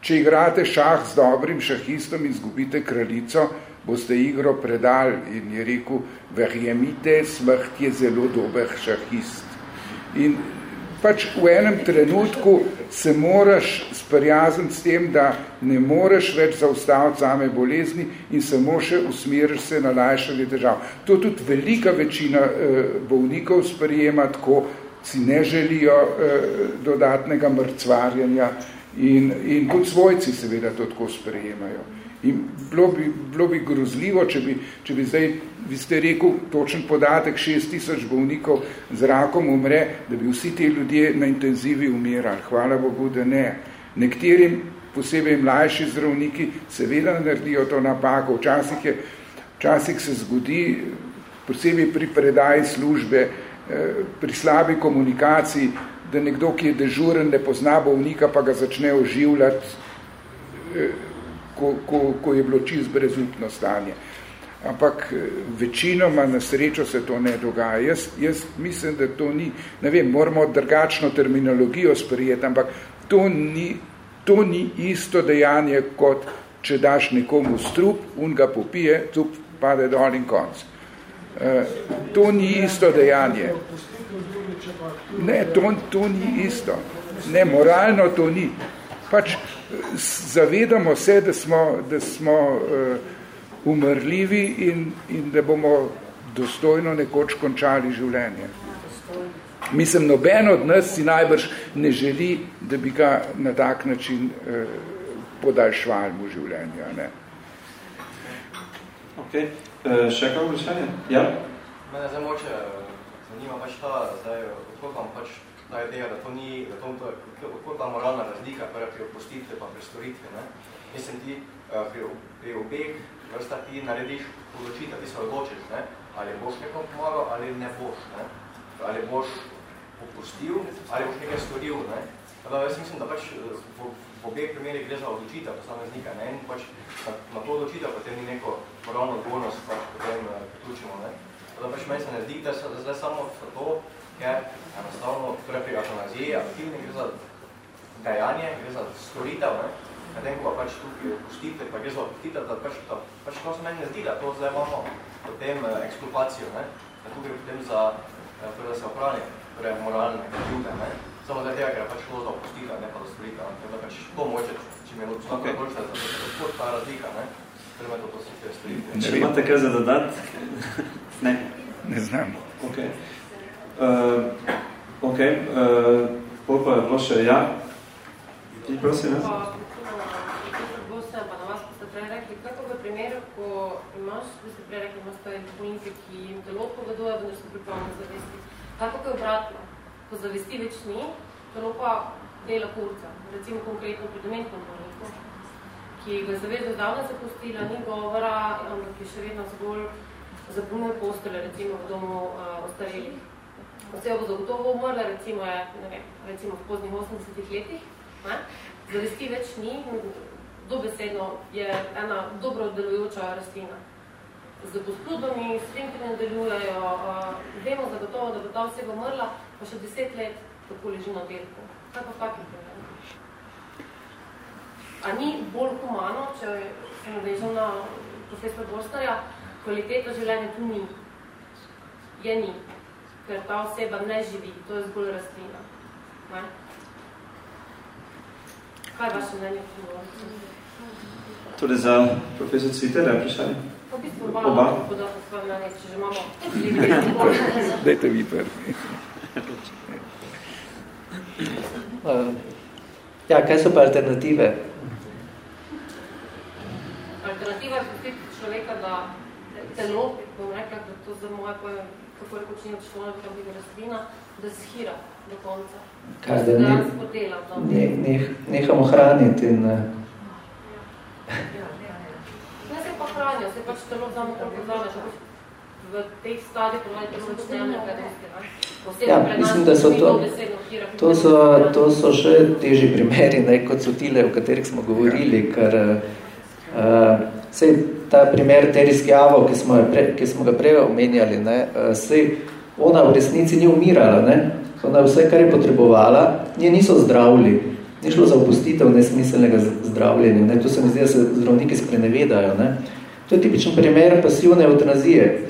če igrate šah z dobrim šahistom in zgubite kraljico, boste igro predali. In je rekel, verjemite, smrt je zelo dober šahist. In pač v enem trenutku se moraš sprijazniti s tem, da ne moreš več zaustaviti same bolezni in samo še usmeriš se na lajšanje držav. To tudi velika večina eh, bolnikov sprijema tako, si ne želijo eh, dodatnega mrcvarjanja in, in kot svojci seveda to tako sprejemajo. In bilo bi, bilo bi grozljivo, če bi, če bi zdaj, vi ste rekel, točen podatek, 6 tisoč bolnikov z rakom umre, da bi vsi ti ljudje na intenzivi umirali. Hvala Bogu, da ne. Nekterim, posebej mlajši zdravniki, seveda naredijo to napako. Včasih, je, včasih se zgodi, posebej pri predaji službe, pri slabi komunikaciji, da nekdo, ki je dežuren, ne pozna bolnika, pa ga začne oživljati, eh, ko, ko, ko je bilo čist brezupno stanje. Ampak eh, večinoma na srečo se to ne dogaja. Jaz, jaz mislim, da to ni, ne vem, moramo drugačno terminologijo sprijeti, ampak to ni, to ni isto dejanje, kot če daš nekomu strup, un ga popije, tup pade dol in konc. Eh, to ni isto dejanje. Ne, to, to ni isto. Ne, moralno to ni. Pač zavedamo se, da smo, da smo uh, umrljivi in, in da bomo dostojno nekoč končali življenje. Mislim, noben od nas si najbrž ne želi, da bi ga na tak način uh, podaljšvali v življenju. Ne? Okay. Uh, še kaj vprašanje? Ja? Mene zdaj moče zanima pač ta, zdaj, odkud vam pač ta ideja, da to ni, da to, odkud ta moralna razlika torej pri opustitvi pa pri storitvi, ne? Mislim ti, pri, pri obeh vrsta ti narediš odločitev, ti se odločiš, ne? Ali boš nekom pomagal, ali ne boš, ne? Ali boš opustil, ali boš nekaj storil, ne? Da, jaz mislim, da pač v v obeh primerih gre za odločitev posameznika, ne, in pač na, na to odločitev potem ni neko moralno odgovornost, pač potem priključimo, ne. Da pač meni se ne zdi, da je zdaj samo to, ker enostavno, torej pri atonaziji, aktivni gre za dejanje, gre za storitev, ne, Potem, ko pa pač tukaj opustite, pa gre za opustitev, da pač to, pač to se meni ne zdi, da to zdaj imamo potem eh, ekskulpacijo, ne? da tu gre potem za, eh, torej, da se ohrani torej, moralne krivde, ne? samo zaradi tega, ker je pač šlo za opustitev, ne pa za storitev, ne? da pač to moče, če mi je odstavno okay. boljše, da se to ta razlika, ne? Me to posvetuje storitev. Če imate kaj za dodat? ne. Ne znam. Ok. Uh, ok, uh, pol pa je bilo še ja. Ti prosim, jaz? primer, ko imaš, da ste prej rekli, imaš to bolnike, ki jim telo poveduje, vendar so pripravljeni zavesti. Kot je obratno, ko zavesti več ni, telo pa dela kurca. Recimo konkretno pri dementnem bolniku, ki ga je zavezno zdavno zapustila, ni govora, ampak je še vedno zgolj zapolnil postele, recimo v domu uh, ostarelih. Oseba bo zagotovo umrla, recimo, je, ne vem, recimo v poznih 80 letih, zavesti več ni, dobesedno je ena dobro delujoča rastlina. Z gospodami, s tem, ki ne delujejo, uh, vemo zagotovo, da bo ta oseba umrla, pa še deset let tako leži na delku. Kaj pa primerih? A ni bolj humano, če se navežem na profesor Borstarja, kvaliteta življenja tu ni. Je ni, ker ta oseba ne živi, to je zgolj rastlina. Ne? Kaj je vaše mnenje? Torej za profesor Cviter, je vprašanje? Oba. Dajte vi prvi. Ja, kaj so pa alternative? Alternativa je pustiti človeka, da telo, bom rekla, da to za moje pojem, kako je počinja človek, da bi ga rastlina, da zhira do konca. Kaj, da ne, ne, ne, nehamo hraniti in Ne se pa hranijo, se pač telo vzamo prepoznane, v teh stadih ponovno telo začnejo nekaj dosti. Ja, mislim, da so to, to, so, to so še teži primeri, ne, kot so tile, o katerih smo govorili, ker uh, sej ta primer Teris Gjavo, ki smo, pre, ki smo ga prej omenjali, ne, uh, sej ona v resnici ni umirala, ne, ona vse, kar je potrebovala, nje niso zdravili, ni šlo za opustitev nesmiselnega zdravljenja. Ne? To se mi zdi, da se zdravniki sprenevedajo. Ne? To je tipičen primer pasivne eutanazije.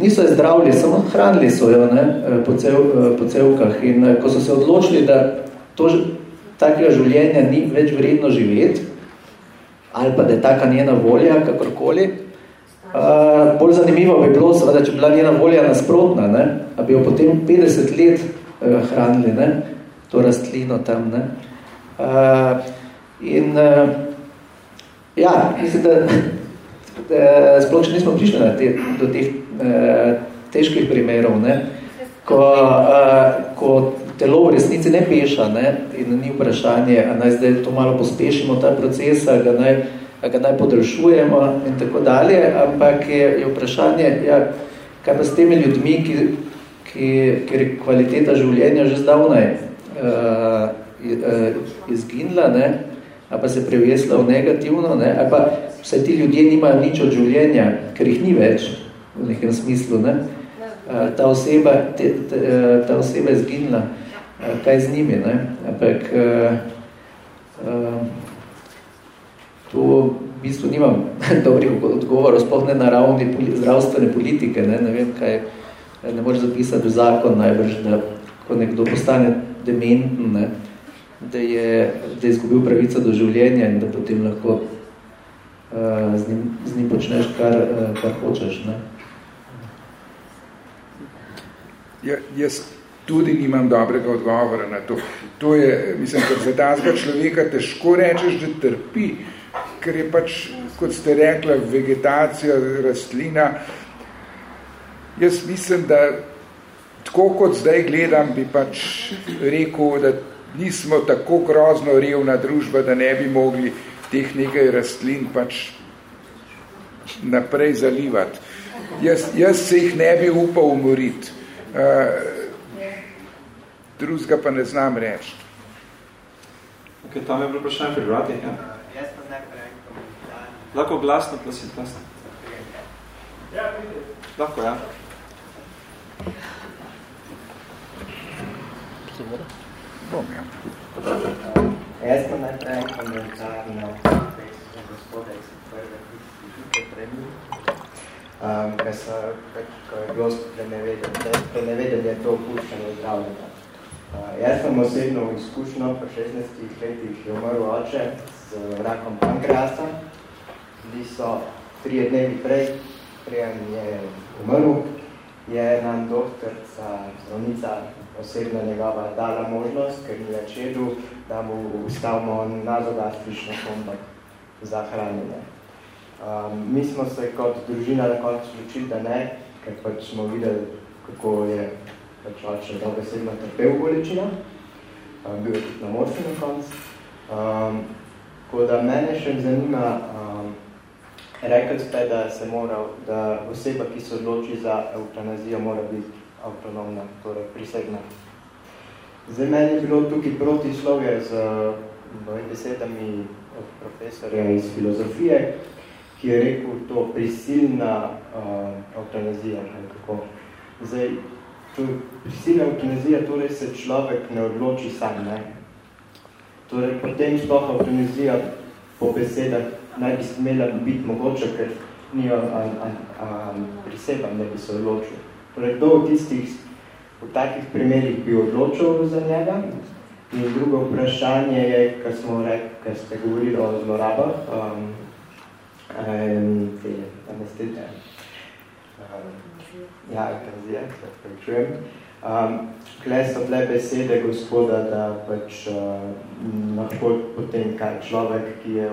Niso je zdravili, samo hranili so jo ne? Eh, po, eh, po celkah. In eh, ko so se odločili, da to, takega življenja ni več vredno živeti, ali pa da je taka njena volja, kakorkoli, uh, bolj zanimivo bi bilo, seveda, če bi bila njena volja nasprotna, ne? a bi jo potem 50 let uh, hranili, ne? to rastlino tam. Ne? Uh, in uh, ja, mislim, da, da sploh še nismo prišli te, do teh uh, težkih primerov, ne? Ko, uh, ko telo v resnici ne peša ne? in ni vprašanje, a naj zdaj to malo pospešimo ta proces, a ga naj, a ga naj podaljšujemo in tako dalje, ampak je, je vprašanje, ja, kaj pa s temi ljudmi, ki, ki, ker je kvaliteta življenja že zdavnaj uh, izginila, ne, ali pa se prevesla v negativno, ne, ali pa vse ti ljudje nimajo nič od življenja, ker jih ni več v nekem smislu. Ne. Eh, ta oseba, te, te, ta oseba je izginila, kaj z njimi. Ne. Ampak to v bistvu nimam dobrih odgovorov, sploh ne na ravni zdravstvene politike. Ne, ne vem, kaj ne moreš zapisati v zakon najbrž, da ko nekdo postane dementen, ne, da je, da je izgubil pravico do življenja in da potem lahko uh, z, njim, z njim počneš, kar, uh, kar hočeš. Ne? Ja, jaz tudi nimam dobrega odgovora na to. To je, mislim, ker za tazga človeka težko rečeš, da trpi, ker je pač, kot ste rekla, vegetacija, rastlina. Jaz mislim, da tako kot zdaj gledam, bi pač rekel, da nismo tako grozno revna družba, da ne bi mogli teh nekaj rastlin pač naprej zalivati. Jaz, jaz se jih ne bi upal umoriti. Uh, drugega pa ne znam reči. Okay, tam je bilo vprašanje pri vratih, ja. Jaz pa najprej komentar. Lahko glasno, prosim, glasno. Ja, vidim. Lahko, ja. Bom, ja. Jaz pa najprej komentar na gospoda iz prve institute premije. Um, kaj so, ko je bilo prenevedenje to opuščanje zdravljena. Uh, jaz sem osebno izkušnjo po 16 letih je umrl oče z rakom pankrasa. Bili so tri dnevi prej, prej je umrl, je nam doktorca, zdravnica osebna njegova dala možnost, ker ni več jedel, da mu ustavimo nazogastrično kombo za hranjenje. Um, mi smo se kot družina na koncu odločili, da ne, ker pač smo videli, kako je pač oče dobesedno trpel bolečina, um, bil je tudi na morfi na koncu. Um, ko da mene še zanima, um, rekli ste, da se mora, da oseba, ki se odloči za eutanazijo, mora biti avtonomna, torej prisegna. Zdaj meni je bilo tukaj protislovje z besedami od profesorja iz filozofije, ki je rekel to prisilna uh, eutanazija. Kako. Zdaj, prisilna eutanazija, torej se človek ne odloči sam. Ne? Torej, potem sploh eutanazija po besedah naj bi smela biti mogoče, ker ni prisebam, ne bi se odločil. Torej, kdo v tistih, v takih primerih bi odločil za njega? In drugo vprašanje je, kar smo rekli, kar ste govorili o zlorabah, um, um, te anestete. Um, ja, ekrazija, se prečujem. Um, Kle so tle besede gospoda, da pač uh, lahko potem kaj človek, ki je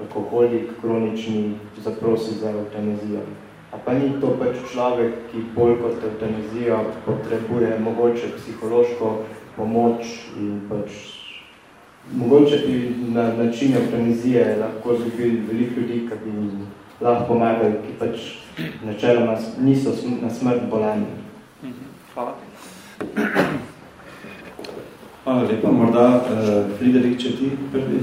alkoholik, kronični, zaprosi za eutanazijo. A pa ni to pač človek, ki bolj kot eutanazijo potrebuje mogoče psihološko pomoč in pač mogoče bi na način eutanazije lahko dobili veliko ljudi, ki bi lahko pomagali, ki pač načeloma niso na smrt bolani. Hvala. Hvala lepa. Morda, uh, Friderik, če ti prvi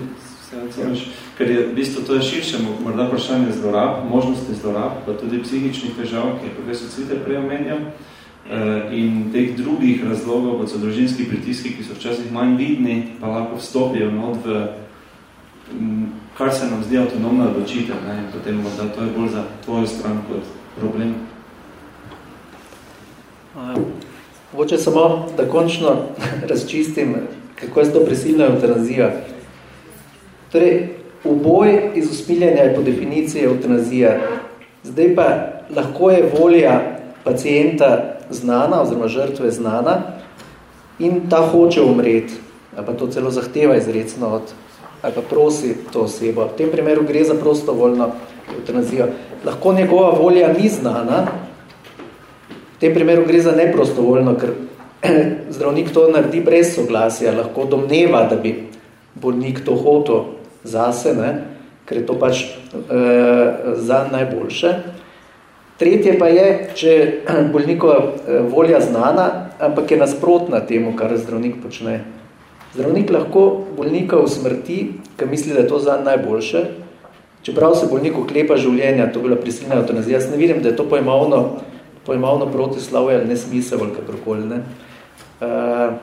se odsemaš, ker je v bistvu to je širše, morda vprašanje zlorab, možnosti zlorab, pa tudi psihičnih težav, ki je profesor Citer prej omenjal, uh, in teh drugih razlogov, kot so družinski pritiski, ki so včasih manj vidni, pa lahko vstopijo not v kar se nam zdi avtonomna odločitev, ne, in potem morda to je bolj za tvojo stran kot problem. Mogoče samo, da končno razčistim, kako je to prisilna eutanazija. Torej, uboj iz usmiljenja je po definiciji eutanazija. Zdaj pa lahko je volja pacijenta znana, oziroma žrtve znana, in ta hoče umreti, pa to celo zahteva izrecno od, ali pa prosi to osebo. V tem primeru gre za prostovoljno eutanazijo. Lahko njegova volja ni znana, V tem primeru gre za neprostovoljno, ker zdravnik to naredi brez soglasja, lahko domneva, da bi bolnik to hotel zase, ne? ker je to pač e, za najboljše. Tretje pa je, če bolnikova volja znana, ampak je nasprotna temu, kar zdravnik počne. Zdravnik lahko bolnika usmrti, ker misli, da je to za najboljše, čeprav se bolnik oklepa življenja, to je bila prisilna eutanazija. Jaz ne vidim, da je to pojmovno pojmovno protislavje ali nesmisel ali kakorkoli. Ne? Uh,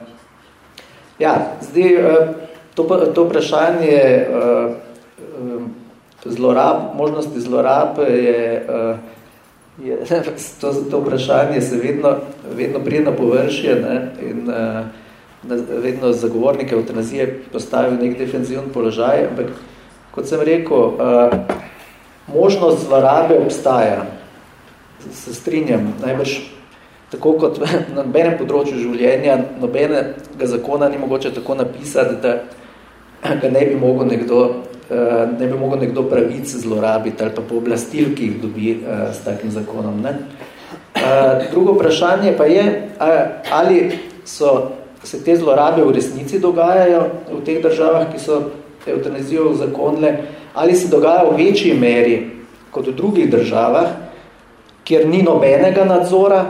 ja, zdaj, uh, to, to vprašanje uh, zlorab, možnosti zlorab je, uh, je to, to vprašanje se vedno, vedno prije na površje ne? in uh, vedno zagovornike eutanazije postavijo nek defenziven položaj, ampak kot sem rekel, uh, možnost zlorabe obstaja se strinjam, najbrž tako kot na nobenem področju življenja, nobenega zakona ni mogoče tako napisati, da ga ne bi mogel nekdo, eh, ne bi mogel nekdo pravic zlorabiti ali pa pooblastil, ki jih dobi eh, s takim zakonom. Ne? Drugo vprašanje pa je, ali so se te zlorabe v resnici dogajajo v teh državah, ki so eutanazijo zakonile, ali se dogaja v večji meri kot v drugih državah, kjer ni nobenega nadzora.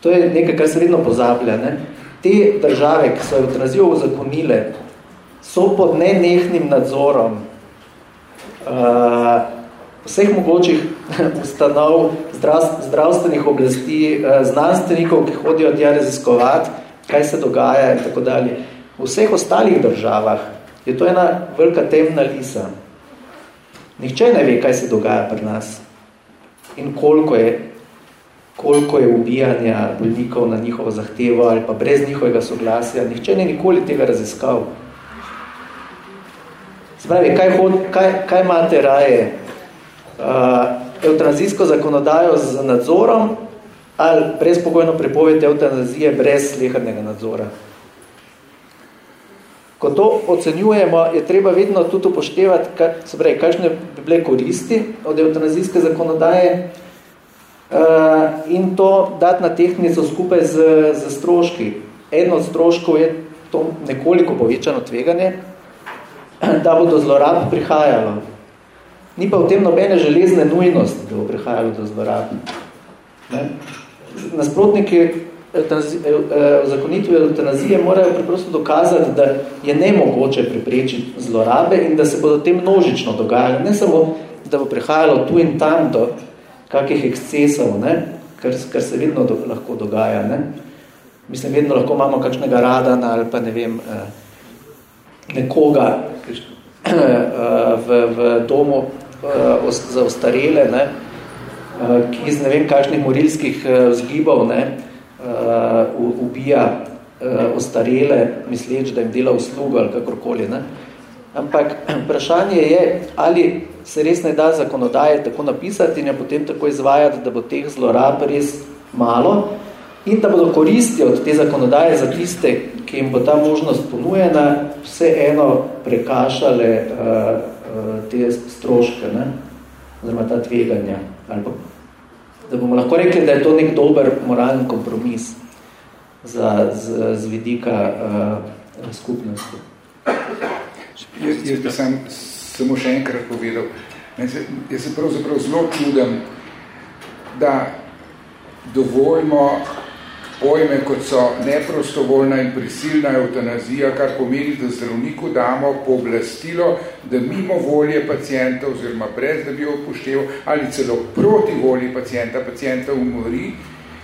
To je nekaj, kar se vedno pozablja. Ne? Te države, ki so eutanazijo uzakonile, so pod nenehnim nadzorom uh, vseh mogočih ustanov, zdravstvenih oblasti, uh, znanstvenikov, ki hodijo tja raziskovati, kaj se dogaja in tako dalje. V vseh ostalih državah je to ena velika temna lisa. Nihče ne ve, kaj se dogaja pri nas in koliko je, koliko je ubijanja bolnikov na njihovo zahtevo ali pa brez njihovega soglasja. Nihče ne nikoli tega raziskal. Spravi, kaj, hod, kaj, kaj imate raje? Uh, eutanazijsko zakonodajo z nadzorom ali brezpogojno prepoved eutanazije brez slehrnega nadzora? Ko to ocenjujemo, je treba vedno tudi upoštevati, kaj, se pravi, kakšne bi bile koristi od eutanazijske zakonodaje uh, in to dati na tehnico skupaj z, z stroški. Eno od stroškov je to nekoliko povečano tveganje, da bo do zlorab prihajalo. Ni pa v tem nobene železne nujnosti, da bo prihajalo do zlorab. Ne? Nasprotniki zakonitve eutanazije morajo preprosto dokazati, da je nemogoče preprečiti zlorabe in da se bodo te množično dogajali. Ne samo, da bo prihajalo tu in tam do kakih ekscesov, ne? Kar, kar se vedno do, lahko dogaja. Ne? Mislim, vedno lahko imamo kakšnega radana ali pa ne vem, nekoga v, v domu za ostarele, ne? ki iz ne vem kakšnih morilskih vzgibov, ne? uh, ubija uh, ostarele, misleč, da jim dela uslugo ali kakorkoli. Ne? Ampak vprašanje je, ali se res ne da zakonodaje tako napisati in jo potem tako izvajati, da bo teh zlorab res malo in da bodo koristi od te zakonodaje za tiste, ki jim bo ta možnost ponujena, vse eno prekašale uh, uh, te stroške, ne? oziroma ta tveganja. Ali pa da bomo lahko rekli, da je to nek dober moralni kompromis za, z, z vidika uh, skupnosti. Jaz, jaz bi sam samo še enkrat povedal, jaz se, jaz se pravzaprav zelo čudem, da dovoljmo pojme, kot so neprostovoljna in prisilna eutanazija, kar pomeni, da zdravniku damo pooblastilo, da mimo volje pacijenta oziroma brez, da bi jo upošteval, ali celo proti volji pacijenta, pacijenta umori.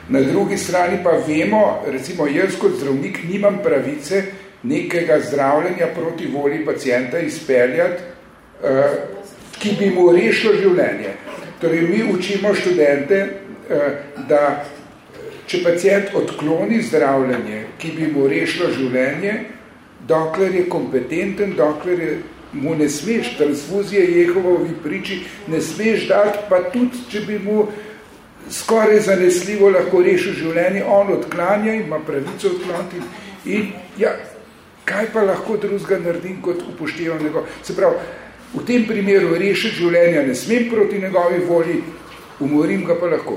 Na drugi strani pa vemo, recimo jaz kot zdravnik nimam pravice nekega zdravljenja proti volji pacijenta izpeljati, uh, ki bi mu rešilo življenje. Torej, mi učimo študente, uh, da Če pacijent odkloni zdravljenje, ki bi mu rešilo življenje, dokler je kompetenten, dokler je, mu ne smeš, transfuzije Jehovovi priči, ne smeš dati, pa tudi, če bi mu skoraj zanesljivo lahko rešil življenje, on odklanja, ima pravico odkloniti in ja, kaj pa lahko drugega naredim kot upoštevam njegov. Se pravi, v tem primeru rešiti življenja ne smem proti njegovi volji, umorim ga pa lahko.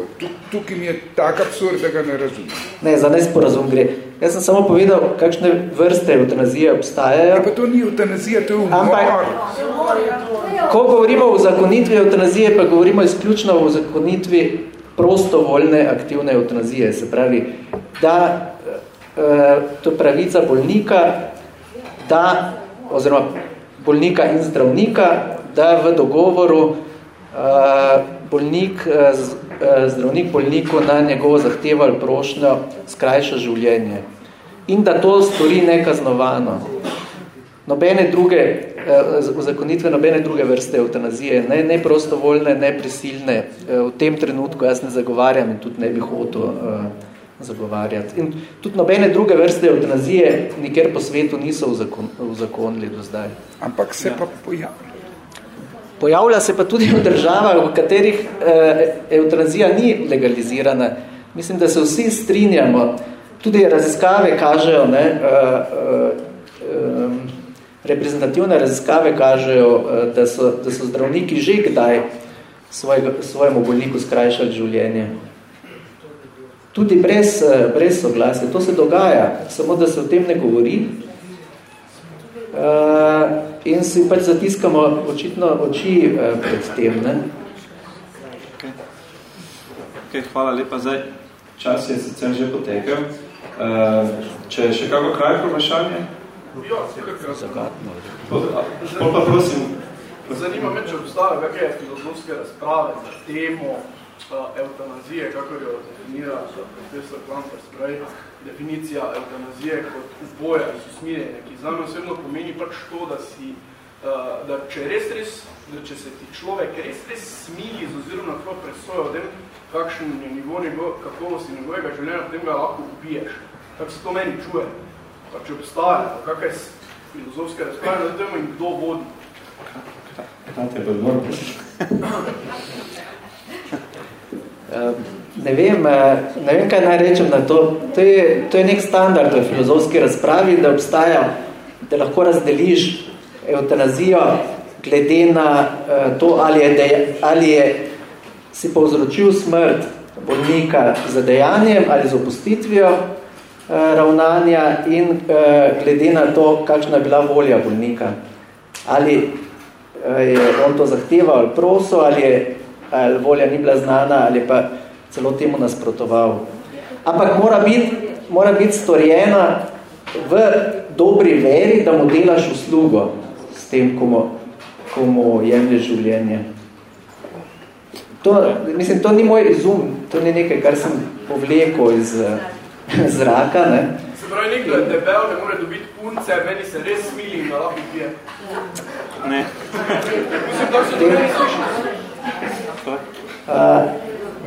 Tukaj mi je tak absurd, da ga ne razumem. Ne, za nesporazum gre. Jaz sem samo povedal, kakšne vrste eutanazije obstajajo. Ja, pa to ni eutanazija, to je umor. Ampak, ko govorimo o zakonitvi eutanazije, pa govorimo izključno o zakonitvi prostovoljne aktivne eutanazije. Se pravi, da eh, to pravica bolnika, da, oziroma bolnika in zdravnika, da v dogovoru uh, bolnik, eh, eh, zdravnik bolniku na njegovo zahtevo ali prošnjo skrajša življenje. In da to stori nekaznovano. Nobene druge, v eh, zakonitve nobene druge vrste eutanazije, ne, ne prostovoljne, ne prisilne, v tem trenutku jaz ne zagovarjam in tudi ne bi hotel zagovarjati. In tudi nobene druge vrste eutanazije nikjer po svetu niso uzakonili do zdaj. Ampak se ja. pa pojavlja. Pojavlja se pa tudi v državah, v katerih eh, eutanazija ni legalizirana. Mislim, da se vsi strinjamo. Tudi raziskave kažejo, ne, eh, eh, reprezentativne raziskave kažejo, eh, da, so, da so zdravniki že kdaj svojega, svojemu bolniku skrajšali življenje. Tudi brez, eh, brez soglasja. To se dogaja, samo da se o tem ne govori. Eh, in si pač zatiskamo očitno oči eh, pred tem. Ne? Okay. Okay, hvala lepa. Zdaj, čas je sicer že potekel. Če je še kako krajko vprašanje? Ja. Zagatno. Pa prosim. Zanima me, če obstajajo kakve filozofske razprave za temo uh, eutanazije, kako jo definira profesor Klampers prej, definicija eutanazije kot uboja iz usmirjenja, ki za me osebno pomeni pač to, da si, uh, da če res res, da če se ti človek res res smili z oziroma tvoj presoja o tem, kakšen je nivo, nivo kakovosti njegovega življenja, potem ga lahko ubiješ. Tako se to meni čuje. Pa če obstaja, kakaj filozofske razprave na temo in kdo vodi. Kaj te je odmor? Ne vem, ne vem, kaj naj rečem na to. To je, to je nek standard v filozofski razpravi, da obstaja, da lahko razdeliš eutanazijo glede na to, ali je, deja, ali je si povzročil smrt bolnika za dejanjem ali z opustitvijo ravnanja in glede na to, kakšna je bila volja bolnika. Ali je on to zahteval ali prosil, ali, je, ali volja ni bila znana, ali pa celo temu nasprotoval. Ampak mora biti, mora biti storjena v dobri veri, da mu delaš uslugo s tem, komu, komu jemlješ življenje. To, mislim, to ni moj izum, to ni nekaj, kar sem povlekel iz zraka. Ne. Se pravi, nekdo je debel, ne more dobiti punce, meni se res smili in da lahko pije. Ne. Mislim, da se to ne sliši.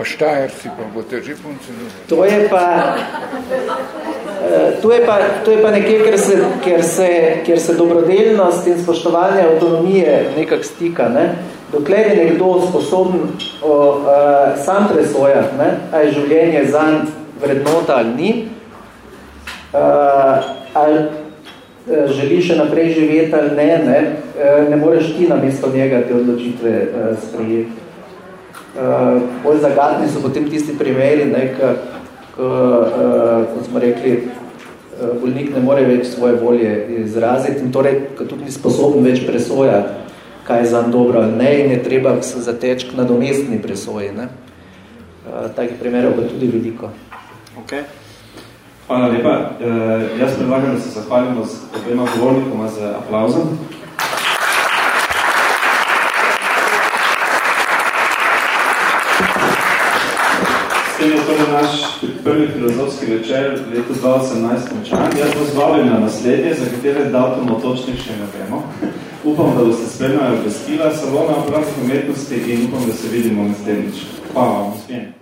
O Štajerci pa bo te že punce To je pa, to je pa, to je pa nekje, ker se, ker, se, ker se dobrodelnost in spoštovanje avtonomije nekak stika. Ne? Dokler je nekdo sposoben o, uh, sam presojati, ne? a je življenje zanj vrednota ali ni, uh, ali želi še naprej živeti ali ne, ne, ne moreš ti namesto njega te odločitve uh, sprejeti. Bolj zagatni so potem tisti primeri, ne, k, k, uh, kot smo rekli, bolnik ne more več svoje volje izraziti in torej, tudi ni sposoben več presojati, kaj je zanj dobro ali ne in je treba se zateči k nadomestni presoji. Ne. Takih primerov bo tudi veliko. Okay. Hvala lepa. E, jaz predlagam, da se zahvalimo z obema govornikoma z aplauzom. S tem je torej naš prvi filozofski večer leto 2018 končan. Jaz vas vabim na naslednje, za katere datumo točnih še ne vemo. Upam, da boste spremljali obvestila salona pravnih umetnosti in upam, da se vidimo naslednjič. Hvala vam, uspjenje.